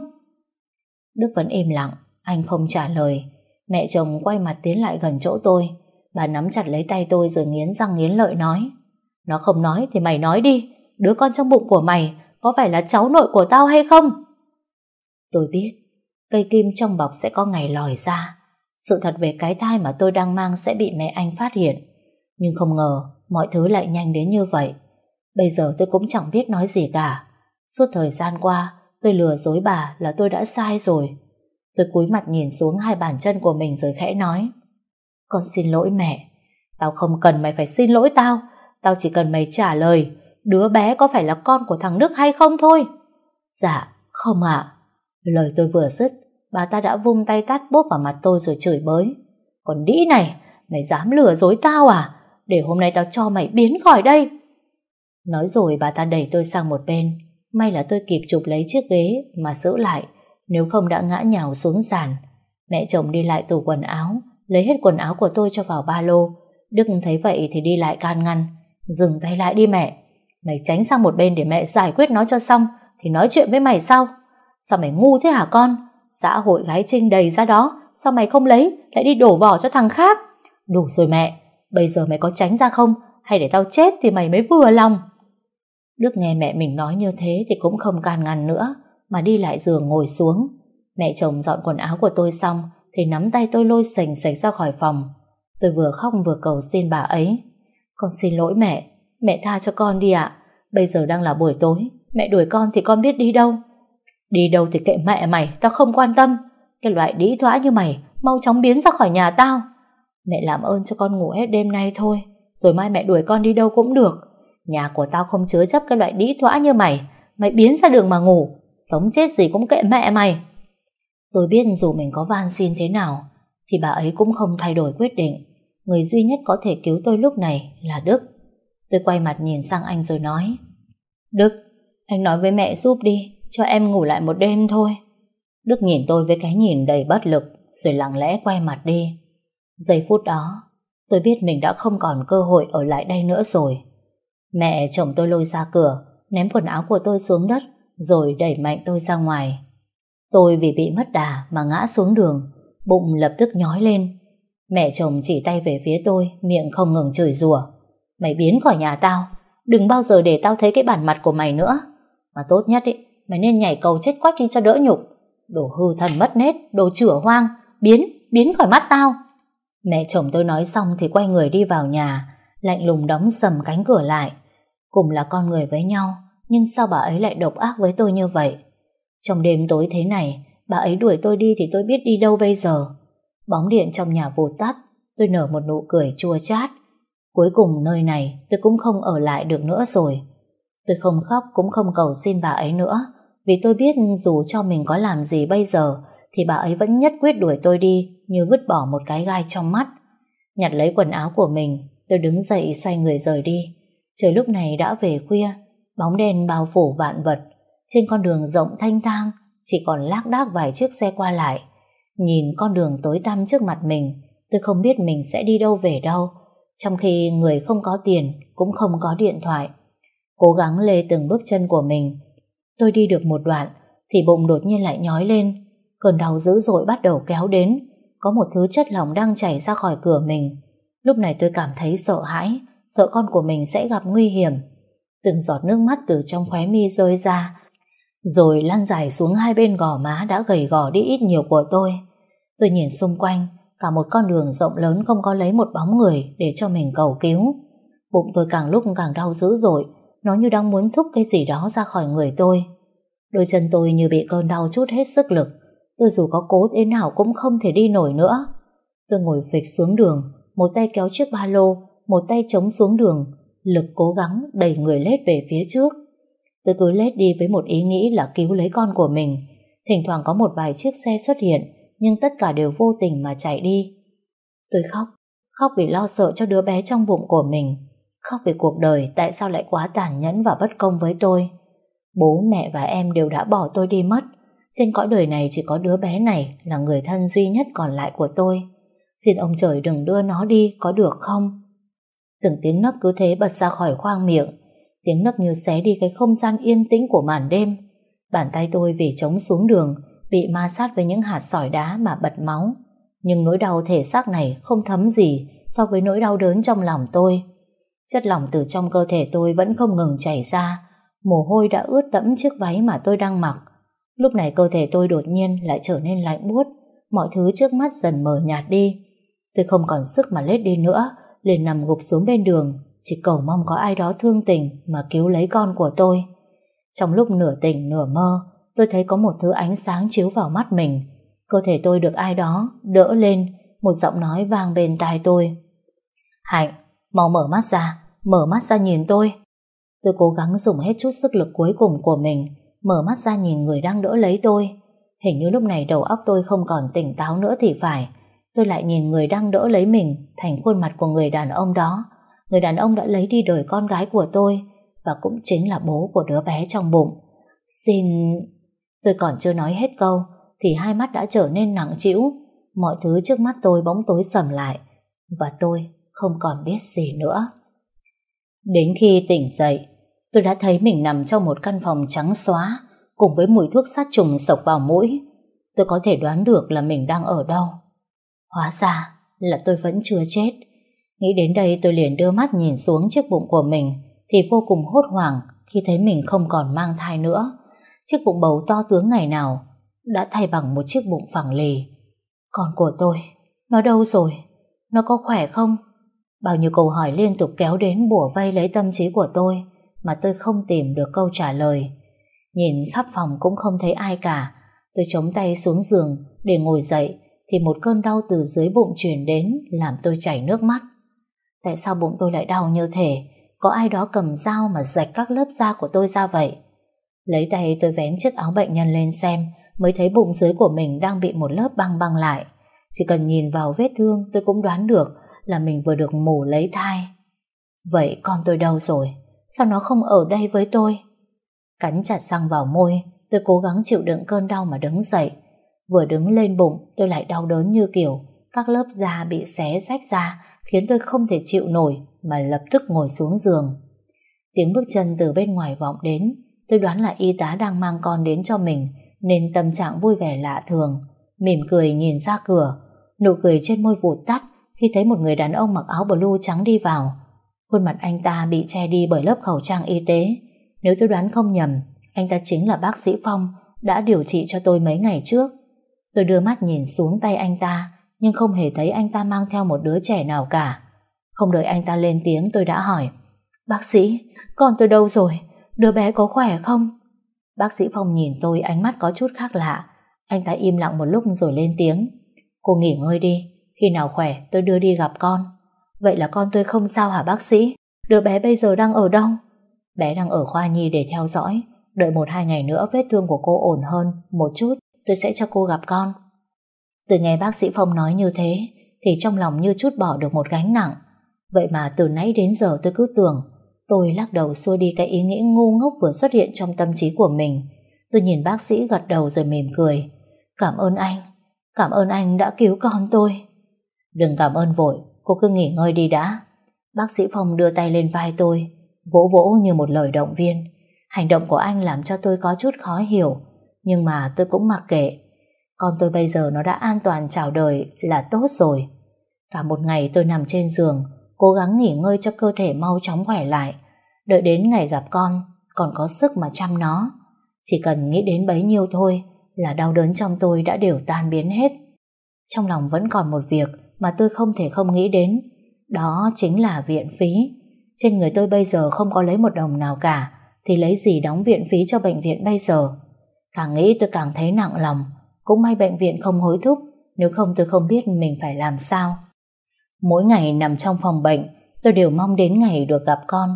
Đức vẫn im lặng, anh không trả lời. Mẹ chồng quay mặt tiến lại gần chỗ tôi. Bà nắm chặt lấy tay tôi rồi nghiến răng nghiến lợi nói. Nó không nói thì mày nói đi. Đứa con trong bụng của mày có phải là cháu nội của tao hay không? Tôi biết, cây kim trong bọc sẽ có ngày lòi ra. Sự thật về cái thai mà tôi đang mang sẽ bị mẹ anh phát hiện. Nhưng không ngờ mọi thứ lại nhanh đến như vậy. Bây giờ tôi cũng chẳng biết nói gì cả. Suốt thời gian qua, tôi lừa dối bà là tôi đã sai rồi. Tôi cúi mặt nhìn xuống hai bàn chân của mình rồi khẽ nói. Con xin lỗi mẹ. Tao không cần mày phải xin lỗi tao. Tao chỉ cần mày trả lời đứa bé có phải là con của thằng Đức hay không thôi. Dạ, không ạ. Lời tôi vừa dứt, bà ta đã vung tay tát bốp vào mặt tôi rồi chửi bới. Còn đĩ này, mày dám lừa dối tao à? Để hôm nay tao cho mày biến khỏi đây. Nói rồi bà ta đẩy tôi sang một bên. May là tôi kịp chụp lấy chiếc ghế mà giữ lại, nếu không đã ngã nhào xuống sàn. Mẹ chồng đi lại tủ quần áo, lấy hết quần áo của tôi cho vào ba lô, Đức thấy vậy thì đi lại can ngăn. Dừng tay lại đi mẹ. Mày tránh sang một bên để mẹ giải quyết nó cho xong thì nói chuyện với mày sau. Sao mày ngu thế hả con? Xã hội gái trinh đầy ra đó, sao mày không lấy, lại đi đổ vỏ cho thằng khác? Đủ rồi mẹ, bây giờ mày có tránh ra không? Hay để tao chết thì mày mới vừa lòng? Đức nghe mẹ mình nói như thế thì cũng không can ngăn nữa, mà đi lại giường ngồi xuống. Mẹ chồng dọn quần áo của tôi xong thì nắm tay tôi lôi sành sạch ra khỏi phòng. Tôi vừa khóc vừa cầu xin bà ấy. Con xin lỗi mẹ, mẹ tha cho con đi ạ. Bây giờ đang là buổi tối, mẹ đuổi con thì con biết đi đâu. Đi đâu thì kệ mẹ mày, tao không quan tâm. Cái loại đĩ thoã như mày, mau chóng biến ra khỏi nhà tao. Mẹ làm ơn cho con ngủ hết đêm nay thôi, rồi mai mẹ đuổi con đi đâu cũng được. Nhà của tao không chứa chấp cái loại đĩ thoã như mày, mày biến ra đường mà ngủ, sống chết gì cũng kệ mẹ mày. Tôi biết dù mình có van xin thế nào, thì bà ấy cũng không thay đổi quyết định. Người duy nhất có thể cứu tôi lúc này là Đức. Tôi quay mặt nhìn sang anh rồi nói Đức, anh nói với mẹ giúp đi Cho em ngủ lại một đêm thôi Đức nhìn tôi với cái nhìn đầy bất lực Rồi lặng lẽ quay mặt đi Giây phút đó Tôi biết mình đã không còn cơ hội ở lại đây nữa rồi. Mẹ chồng tôi lôi ra cửa Ném quần áo của tôi xuống đất Rồi đẩy mạnh tôi ra ngoài. Tôi vì bị mất đà mà ngã xuống đường Bụng lập tức nhói lên. Mẹ chồng chỉ tay về phía tôi Miệng không ngừng chửi rủa. Mày biến khỏi nhà tao Đừng bao giờ để tao thấy cái bản mặt của mày nữa. Mà tốt nhất ý, mày nên nhảy cầu chết quách đi cho đỡ nhục. Đồ hư thần mất nết Đồ chửa hoang Biến, biến khỏi mắt tao. Mẹ chồng tôi nói xong thì quay người đi vào nhà, Lạnh lùng đóng sầm cánh cửa lại. Cùng là con người với nhau, Nhưng sao bà ấy lại độc ác với tôi như vậy? Trong đêm tối thế này, Bà ấy đuổi tôi đi thì tôi biết đi đâu bây giờ? Bóng điện trong nhà vụt tắt, Tôi nở một nụ cười chua chát. Cuối cùng nơi này tôi cũng không ở lại được nữa rồi. Tôi không khóc cũng không cầu xin bà ấy nữa, vì tôi biết dù cho mình có làm gì bây giờ thì bà ấy vẫn nhất quyết đuổi tôi đi như vứt bỏ một cái gai trong mắt. Nhặt lấy quần áo của mình, tôi đứng dậy xoay người rời đi. Trời lúc này đã về khuya, bóng đèn bao phủ vạn vật trên con đường rộng thanh thang, chỉ còn lác đác vài chiếc xe qua lại. Nhìn con đường tối tăm trước mặt mình, tôi không biết mình sẽ đi đâu về đâu trong khi người không có tiền cũng không có điện thoại. Cố gắng lê từng bước chân của mình. Tôi đi được một đoạn, thì bụng đột nhiên lại nhói lên. Cơn đau dữ dội bắt đầu kéo đến. Có một thứ chất lỏng đang chảy ra khỏi cửa mình. Lúc này tôi cảm thấy sợ hãi, sợ con của mình sẽ gặp nguy hiểm. Từng giọt nước mắt từ trong khóe mi rơi ra, rồi lăn dài xuống hai bên gò má đã gầy gò đi ít nhiều của tôi. Tôi nhìn xung quanh, Cả một con đường rộng lớn không có lấy một bóng người để cho mình cầu cứu. Bụng tôi càng lúc càng đau dữ dội, nó như đang muốn thúc cái gì đó ra khỏi người tôi. Đôi chân tôi như bị cơn đau chút hết sức lực, tôi dù có cố thế nào cũng không thể đi nổi nữa. Tôi ngồi phịch xuống đường, một tay kéo chiếc ba lô, một tay chống xuống đường, lực cố gắng đẩy người lết về phía trước. Tôi cứ lết đi với một ý nghĩ là cứu lấy con của mình. Thỉnh thoảng có một vài chiếc xe xuất hiện, nhưng tất cả đều vô tình mà chạy đi. Tôi khóc, khóc vì lo sợ cho đứa bé trong bụng của mình, khóc vì cuộc đời tại sao lại quá tàn nhẫn và bất công với tôi. Bố, mẹ và em đều đã bỏ tôi đi mất, trên cõi đời này chỉ có đứa bé này là người thân duy nhất còn lại của tôi. Xin ông trời đừng đưa nó đi, có được không? Từng tiếng nấc cứ thế bật ra khỏi khoang miệng, tiếng nấc như xé đi cái không gian yên tĩnh của màn đêm. Bàn tay tôi vì trống xuống đường, bị ma sát với những hạt sỏi đá mà bật máu. Nhưng nỗi đau thể xác này không thấm gì so với nỗi đau đớn trong lòng tôi. Chất lỏng từ trong cơ thể tôi vẫn không ngừng chảy ra, mồ hôi đã ướt đẫm chiếc váy mà tôi đang mặc. Lúc này cơ thể tôi đột nhiên lại trở nên lạnh buốt, mọi thứ trước mắt dần mờ nhạt đi. Tôi không còn sức mà lết đi nữa, liền nằm gục xuống bên đường, chỉ cầu mong có ai đó thương tình mà cứu lấy con của tôi. Trong lúc nửa tỉnh nửa mơ, tôi thấy có một thứ ánh sáng chiếu vào mắt mình. Cơ thể tôi được ai đó đỡ lên, một giọng nói vang bên tai tôi. Hạnh, mau mở mắt ra, mở mắt ra nhìn tôi. Tôi cố gắng dùng hết chút sức lực cuối cùng của mình, mở mắt ra nhìn người đang đỡ lấy tôi. Hình như lúc này đầu óc tôi không còn tỉnh táo nữa thì phải. Tôi lại nhìn người đang đỡ lấy mình thành khuôn mặt của người đàn ông đó. Người đàn ông đã lấy đi đời con gái của tôi và cũng chính là bố của đứa bé trong bụng. Xin... Tôi còn chưa nói hết câu thì hai mắt đã trở nên nặng trĩu. Mọi thứ trước mắt tôi bóng tối sầm lại và tôi không còn biết gì nữa. Đến khi tỉnh dậy, tôi đã thấy mình nằm trong một căn phòng trắng xóa cùng với mùi thuốc sát trùng sộc vào mũi. Tôi có thể đoán được là mình đang ở đâu. Hóa ra là tôi vẫn chưa chết. Nghĩ đến đây tôi liền đưa mắt nhìn xuống chiếc bụng của mình thì vô cùng hốt hoảng khi thấy mình không còn mang thai nữa. Chiếc bụng bầu to tướng ngày nào đã thay bằng một chiếc bụng phẳng lì. Con của tôi, nó đâu rồi? Nó có khỏe không? Bao nhiêu câu hỏi liên tục kéo đến bủa vây lấy tâm trí của tôi mà tôi không tìm được câu trả lời. Nhìn khắp phòng cũng không thấy ai cả. Tôi chống tay xuống giường, để ngồi dậy, thì một cơn đau từ dưới bụng truyền đến, làm tôi chảy nước mắt. Tại sao bụng tôi lại đau như thế? Có ai đó cầm dao mà rạch các lớp da của tôi ra vậy? Lấy tay tôi vén chiếc áo bệnh nhân lên xem, mới thấy bụng dưới của mình đang bị một lớp băng băng lại. Chỉ cần nhìn vào vết thương, tôi cũng đoán được là mình vừa được mổ lấy thai. Vậy con tôi đâu rồi? Sao nó không ở đây với tôi? Cắn chặt răng vào môi, tôi cố gắng chịu đựng cơn đau mà đứng dậy. Vừa đứng lên bụng, tôi lại đau đớn như kiểu các lớp da bị xé rách ra, khiến tôi không thể chịu nổi mà lập tức ngồi xuống giường. Tiếng bước chân từ bên ngoài vọng đến, tôi đoán là y tá đang mang con đến cho mình, nên tâm trạng vui vẻ lạ thường. Mỉm cười nhìn ra cửa, nụ cười trên môi vụt tắt khi thấy một người đàn ông mặc áo blue trắng đi vào. Khuôn mặt anh ta bị che đi bởi lớp khẩu trang y tế. Nếu tôi đoán không nhầm, anh ta chính là bác sĩ Phong đã điều trị cho tôi mấy ngày trước. Tôi đưa mắt nhìn xuống tay anh ta, nhưng không hề thấy anh ta mang theo một đứa trẻ nào cả. Không đợi anh ta lên tiếng tôi đã hỏi Bác sĩ, con tôi đâu rồi? Đứa bé có khỏe không? Bác sĩ Phong nhìn tôi ánh mắt có chút khác lạ. Anh ta im lặng một lúc rồi lên tiếng. Cô nghỉ ngơi đi, khi nào khỏe tôi đưa đi gặp con. Vậy là con tôi không sao hả bác sĩ? Đứa bé bây giờ đang ở đâu? Bé đang ở khoa nhi để theo dõi. Đợi một hai ngày nữa vết thương của cô ổn hơn một chút, tôi sẽ cho cô gặp con. Từ nghe bác sĩ Phong nói như thế, thì trong lòng như chút bỏ được một gánh nặng. Vậy mà từ nãy đến giờ tôi cứ tưởng Tôi lắc đầu xua đi cái ý nghĩ ngu ngốc vừa xuất hiện trong tâm trí của mình. Tôi nhìn bác sĩ gật đầu rồi mỉm cười. Cảm ơn anh. Cảm ơn anh đã cứu con tôi. Đừng cảm ơn vội, cô cứ nghỉ ngơi đi đã. Bác sĩ Phong đưa tay lên vai tôi, vỗ vỗ như một lời động viên. Hành động của anh làm cho tôi có chút khó hiểu, nhưng mà tôi cũng mặc kệ. Con tôi bây giờ nó đã an toàn chào đời là tốt rồi. Cả một ngày tôi nằm trên giường, cố gắng nghỉ ngơi cho cơ thể mau chóng khỏe lại, đợi đến ngày gặp con, còn có sức mà chăm nó. Chỉ cần nghĩ đến bấy nhiêu thôi là đau đớn trong tôi đã đều tan biến hết. Trong lòng vẫn còn một việc mà tôi không thể không nghĩ đến, đó chính là viện phí. Trên người tôi bây giờ không có lấy một đồng nào cả, thì lấy gì đóng viện phí cho bệnh viện bây giờ? Càng nghĩ tôi càng thấy nặng lòng, cũng may bệnh viện không hối thúc, nếu không tôi không biết mình phải làm sao. Mỗi ngày nằm trong phòng bệnh, tôi đều mong đến ngày được gặp con.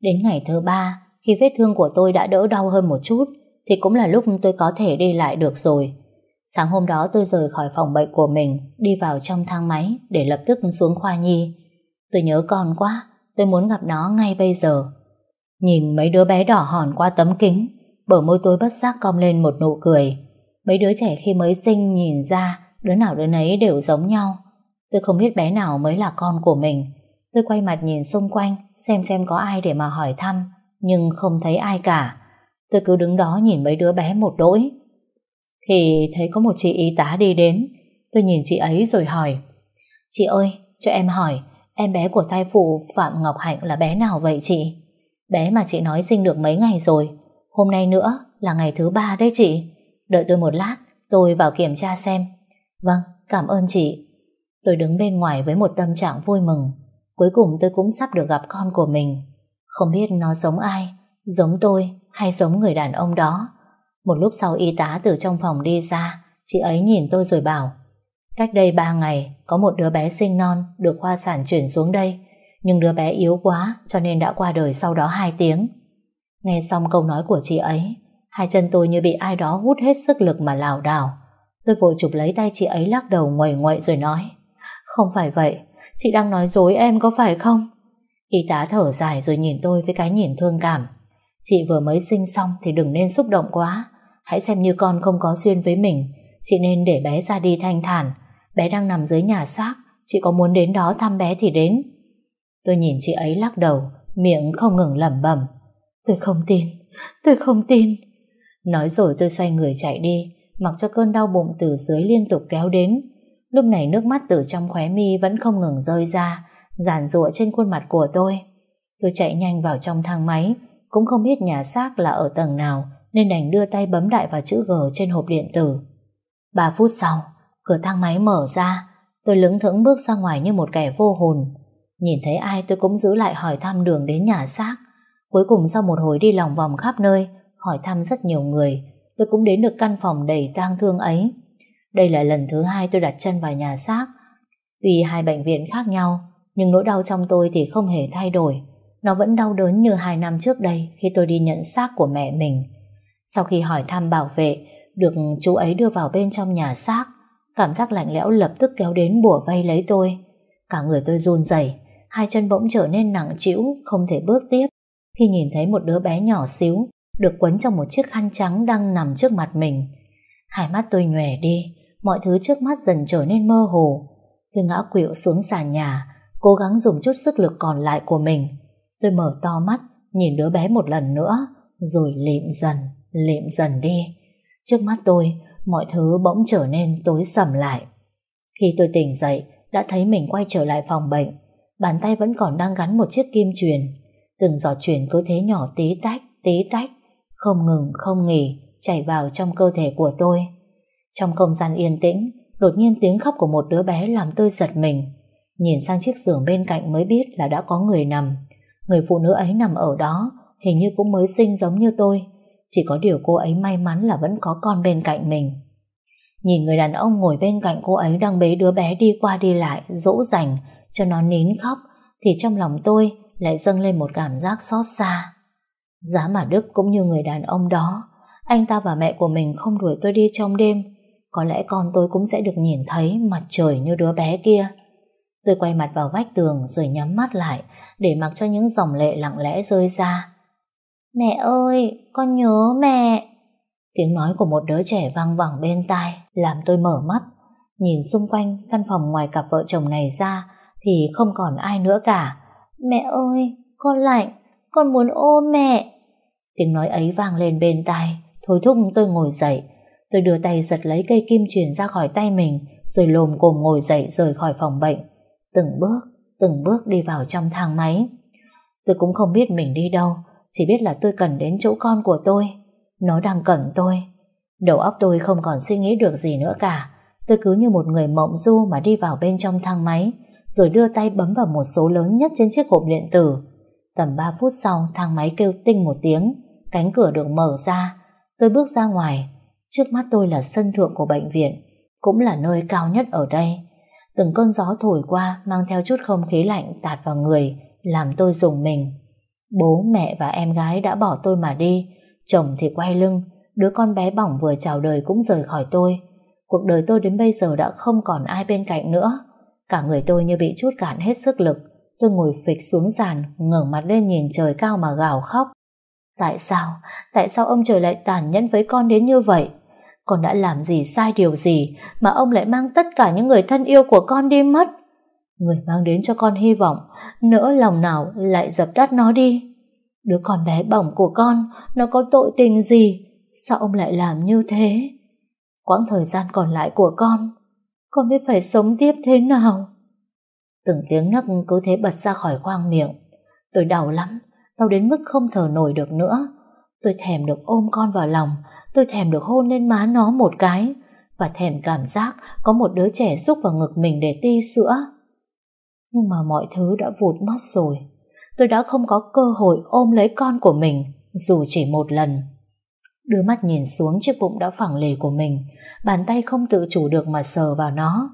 Đến ngày thứ ba, khi vết thương của tôi đã đỡ đau hơn một chút, thì cũng là lúc tôi có thể đi lại được rồi. Sáng hôm đó tôi rời khỏi phòng bệnh của mình, đi vào trong thang máy để lập tức xuống khoa nhi. Tôi nhớ con quá, tôi muốn gặp nó ngay bây giờ. Nhìn mấy đứa bé đỏ hòn qua tấm kính, bờ môi tôi bất giác cong lên một nụ cười. Mấy đứa trẻ khi mới sinh nhìn ra, đứa nào đứa nấy đều giống nhau. Tôi không biết bé nào mới là con của mình. Tôi quay mặt nhìn xung quanh, xem xem có ai để mà hỏi thăm, nhưng không thấy ai cả. Tôi cứ đứng đó nhìn mấy đứa bé một đỗi. Thì thấy có một chị y tá đi đến. Tôi nhìn chị ấy rồi hỏi. Chị ơi, cho em hỏi, em bé của thai phụ Phạm Ngọc Hạnh là bé nào vậy chị? Bé mà chị nói sinh được mấy ngày rồi. Hôm nay nữa là ngày thứ ba đấy chị. Đợi tôi một lát, tôi vào kiểm tra xem. Vâng, cảm ơn chị. Tôi đứng bên ngoài với một tâm trạng vui mừng. Cuối cùng tôi cũng sắp được gặp con của mình. Không biết nó giống ai, giống tôi hay giống người đàn ông đó. Một lúc sau y tá từ trong phòng đi ra, chị ấy nhìn tôi rồi bảo Cách đây ba ngày, có một đứa bé sinh non được khoa sản chuyển xuống đây, nhưng đứa bé yếu quá cho nên đã qua đời sau đó hai tiếng. Nghe xong câu nói của chị ấy, hai chân tôi như bị ai đó hút hết sức lực mà lảo đảo. Tôi vội chụp lấy tay chị ấy lắc đầu ngoẩy ngoậy rồi nói không phải vậy, chị đang nói dối em có phải không? Y tá thở dài rồi nhìn tôi với cái nhìn thương cảm. Chị vừa mới sinh xong thì đừng nên xúc động quá. Hãy xem như con không có duyên với mình. Chị nên để bé ra đi thanh thản. Bé đang nằm dưới nhà xác. Chị có muốn đến đó thăm bé thì đến. Tôi nhìn chị ấy lắc đầu, miệng không ngừng lẩm bẩm. Tôi không tin, tôi không tin. Nói rồi tôi xoay người chạy đi, mặc cho cơn đau bụng từ dưới liên tục kéo đến. Lúc này nước mắt từ trong khóe mi vẫn không ngừng rơi ra, giàn rụa trên khuôn mặt của tôi. Tôi chạy nhanh vào trong thang máy, cũng không biết nhà xác là ở tầng nào, nên đành đưa tay bấm đại vào chữ G trên hộp điện tử. Ba phút sau, cửa thang máy mở ra, tôi lững thững bước ra ngoài như một kẻ vô hồn. Nhìn thấy ai tôi cũng giữ lại hỏi thăm đường đến nhà xác. Cuối cùng sau một hồi đi lòng vòng khắp nơi, hỏi thăm rất nhiều người, tôi cũng đến được căn phòng đầy tang thương ấy. Đây là lần thứ hai tôi đặt chân vào nhà xác. Tuy hai bệnh viện khác nhau, nhưng nỗi đau trong tôi thì không hề thay đổi. Nó vẫn đau đớn như hai năm trước đây khi tôi đi nhận xác của mẹ mình. Sau khi hỏi thăm bảo vệ, được chú ấy đưa vào bên trong nhà xác, cảm giác lạnh lẽo lập tức kéo đến bùa vây lấy tôi. Cả người tôi run rẩy, hai chân bỗng trở nên nặng trĩu, không thể bước tiếp. Khi nhìn thấy một đứa bé nhỏ xíu, được quấn trong một chiếc khăn trắng đang nằm trước mặt mình. Hai mắt tôi nhòe đi, mọi thứ trước mắt dần trở nên mơ hồ. Tôi ngã quỵu xuống sàn nhà, cố gắng dùng chút sức lực còn lại của mình. Tôi mở to mắt, nhìn đứa bé một lần nữa, rồi lịm dần, lịm dần đi. Trước mắt tôi, mọi thứ bỗng trở nên tối sầm lại. Khi tôi tỉnh dậy, đã thấy mình quay trở lại phòng bệnh. Bàn tay vẫn còn đang gắn một chiếc kim truyền. Từng giọt truyền cứ thế nhỏ tí tách, tí tách, không ngừng, không nghỉ, chảy vào trong cơ thể của tôi. Trong không gian yên tĩnh, đột nhiên tiếng khóc của một đứa bé làm tôi giật mình. Nhìn sang chiếc giường bên cạnh mới biết là đã có người nằm. Người phụ nữ ấy nằm ở đó, hình như cũng mới sinh giống như tôi. Chỉ có điều cô ấy may mắn là vẫn có con bên cạnh mình. Nhìn người đàn ông ngồi bên cạnh cô ấy đang bế đứa bé đi qua đi lại, dỗ dành, cho nó nín khóc, thì trong lòng tôi lại dâng lên một cảm giác xót xa. Giá mà Đức cũng như người đàn ông đó, anh ta và mẹ của mình không đuổi tôi đi trong đêm, có lẽ con tôi cũng sẽ được nhìn thấy mặt trời như đứa bé kia. Tôi quay mặt vào vách tường rồi nhắm mắt lại để mặc cho những dòng lệ lặng lẽ rơi ra. Mẹ ơi, con nhớ mẹ. Tiếng nói của một đứa trẻ vang vẳng bên tai làm tôi mở mắt. Nhìn xung quanh căn phòng ngoài cặp vợ chồng này ra thì không còn ai nữa cả. Mẹ ơi, con lạnh, con muốn ôm mẹ. Tiếng nói ấy vang lên bên tai, thôi thúc tôi ngồi dậy. Tôi đưa tay giật lấy cây kim truyền ra khỏi tay mình rồi lồm cồm ngồi dậy rời khỏi phòng bệnh. Từng bước, từng bước đi vào trong thang máy. Tôi cũng không biết mình đi đâu, chỉ biết là tôi cần đến chỗ con của tôi. Nó đang cần tôi. Đầu óc tôi không còn suy nghĩ được gì nữa cả. Tôi cứ như một người mộng du mà đi vào bên trong thang máy, rồi đưa tay bấm vào một số lớn nhất trên chiếc hộp điện tử. Tầm 3 phút sau, thang máy kêu tinh một tiếng, cánh cửa được mở ra. Tôi bước ra ngoài, trước mắt tôi là sân thượng của bệnh viện, cũng là nơi cao nhất ở đây. Từng cơn gió thổi qua mang theo chút không khí lạnh tạt vào người, làm tôi rùng mình. Bố, mẹ và em gái đã bỏ tôi mà đi, chồng thì quay lưng, đứa con bé bỏng vừa chào đời cũng rời khỏi tôi. Cuộc đời tôi đến bây giờ đã không còn ai bên cạnh nữa. Cả người tôi như bị chút cạn hết sức lực. Tôi ngồi phịch xuống sàn, ngẩng mặt lên nhìn trời cao mà gào khóc. Tại sao? Tại sao ông trời lại tàn nhẫn với con đến như vậy? Con đã làm gì sai điều gì mà ông lại mang tất cả những người thân yêu của con đi mất? Người mang đến cho con hy vọng, nỡ lòng nào lại dập tắt nó đi. Đứa con bé bỏng của con, nó có tội tình gì? Sao ông lại làm như thế? Quãng thời gian còn lại của con, con biết phải sống tiếp thế nào? Từng tiếng nấc cứ thế bật ra khỏi khoang miệng. Tôi đau lắm, đau đến mức không thở nổi được nữa. Tôi thèm được ôm con vào lòng, tôi thèm được hôn lên má nó một cái, và thèm cảm giác có một đứa trẻ xúc vào ngực mình để ti sữa. Nhưng mà mọi thứ đã vụt mất rồi. Tôi đã không có cơ hội ôm lấy con của mình, dù chỉ một lần. Đưa mắt nhìn xuống chiếc bụng đã phẳng lì của mình, bàn tay không tự chủ được mà sờ vào nó.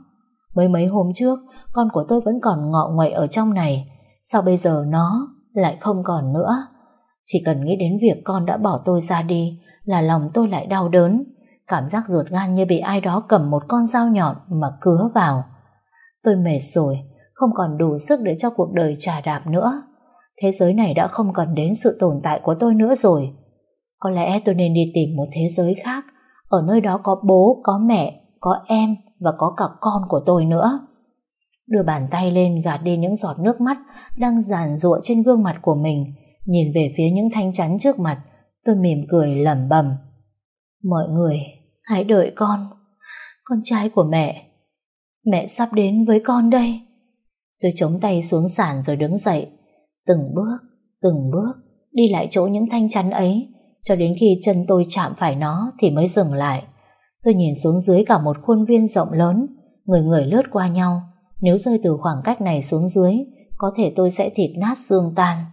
Mấy mấy hôm trước, con của tôi vẫn còn ngọ nguậy ở trong này, sao bây giờ nó lại không còn nữa? Chỉ cần nghĩ đến việc con đã bỏ tôi ra đi là lòng tôi lại đau đớn, cảm giác ruột gan như bị ai đó cầm một con dao nhọn mà cứa vào. Tôi mệt rồi, không còn đủ sức để cho cuộc đời trà đạp nữa. Thế giới này đã không cần đến sự tồn tại của tôi nữa rồi. Có lẽ tôi nên đi tìm một thế giới khác, ở nơi đó có bố, có mẹ, có em và có cả con của tôi nữa. đưa bàn tay lên gạt đi những giọt nước mắt đang giàn ruộng trên gương mặt của mình, nhìn về phía những thanh chắn trước mặt, tôi mỉm cười lẩm bẩm. Mọi người, hãy đợi con. Con trai của mẹ. Mẹ sắp đến với con đây. Tôi chống tay xuống sàn rồi đứng dậy. Từng bước, từng bước, đi lại chỗ những thanh chắn ấy, cho đến khi chân tôi chạm phải nó thì mới dừng lại. Tôi nhìn xuống dưới cả một khuôn viên rộng lớn, người người lướt qua nhau. Nếu rơi từ khoảng cách này xuống dưới, có thể tôi sẽ thịt nát xương tan.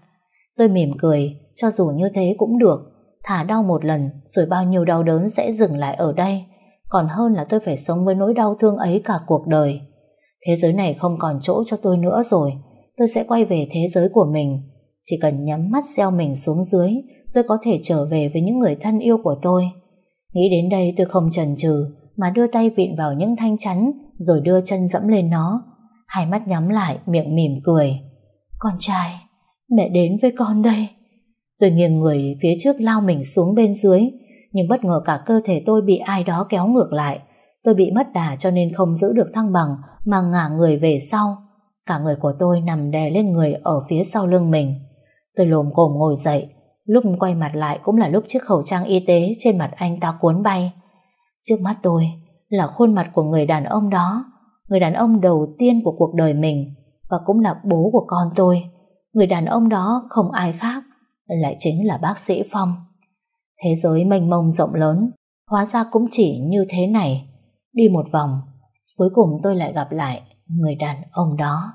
Tôi mỉm cười, cho dù như thế cũng được. Thả đau một lần, rồi bao nhiêu đau đớn sẽ dừng lại ở đây. Còn hơn là tôi phải sống với nỗi đau thương ấy cả cuộc đời. Thế giới này không còn chỗ cho tôi nữa rồi. Tôi sẽ quay về thế giới của mình. Chỉ cần nhắm mắt gieo mình xuống dưới, tôi có thể trở về với những người thân yêu của tôi. Nghĩ đến đây tôi không chần chừ mà đưa tay vịn vào những thanh chắn rồi đưa chân dẫm lên nó. Hai mắt nhắm lại, miệng mỉm cười. Con trai, mẹ đến với con đây. Tôi nghiêng người phía trước lao mình xuống bên dưới, nhưng bất ngờ cả cơ thể tôi bị ai đó kéo ngược lại. Tôi bị mất đà cho nên không giữ được thăng bằng mà ngả người về sau. Cả người của tôi nằm đè lên người ở phía sau lưng mình. Tôi lồm cồm ngồi dậy, lúc quay mặt lại cũng là lúc chiếc khẩu trang y tế trên mặt anh ta cuốn bay. Trước mắt tôi là khuôn mặt của người đàn ông đó, người đàn ông đầu tiên của cuộc đời mình và cũng là bố của con tôi. Người đàn ông đó không ai khác, lại chính là bác sĩ Phong. Thế giới mênh mông rộng lớn, hóa ra cũng chỉ như thế này. Đi một vòng, cuối cùng tôi lại gặp lại người đàn ông đó.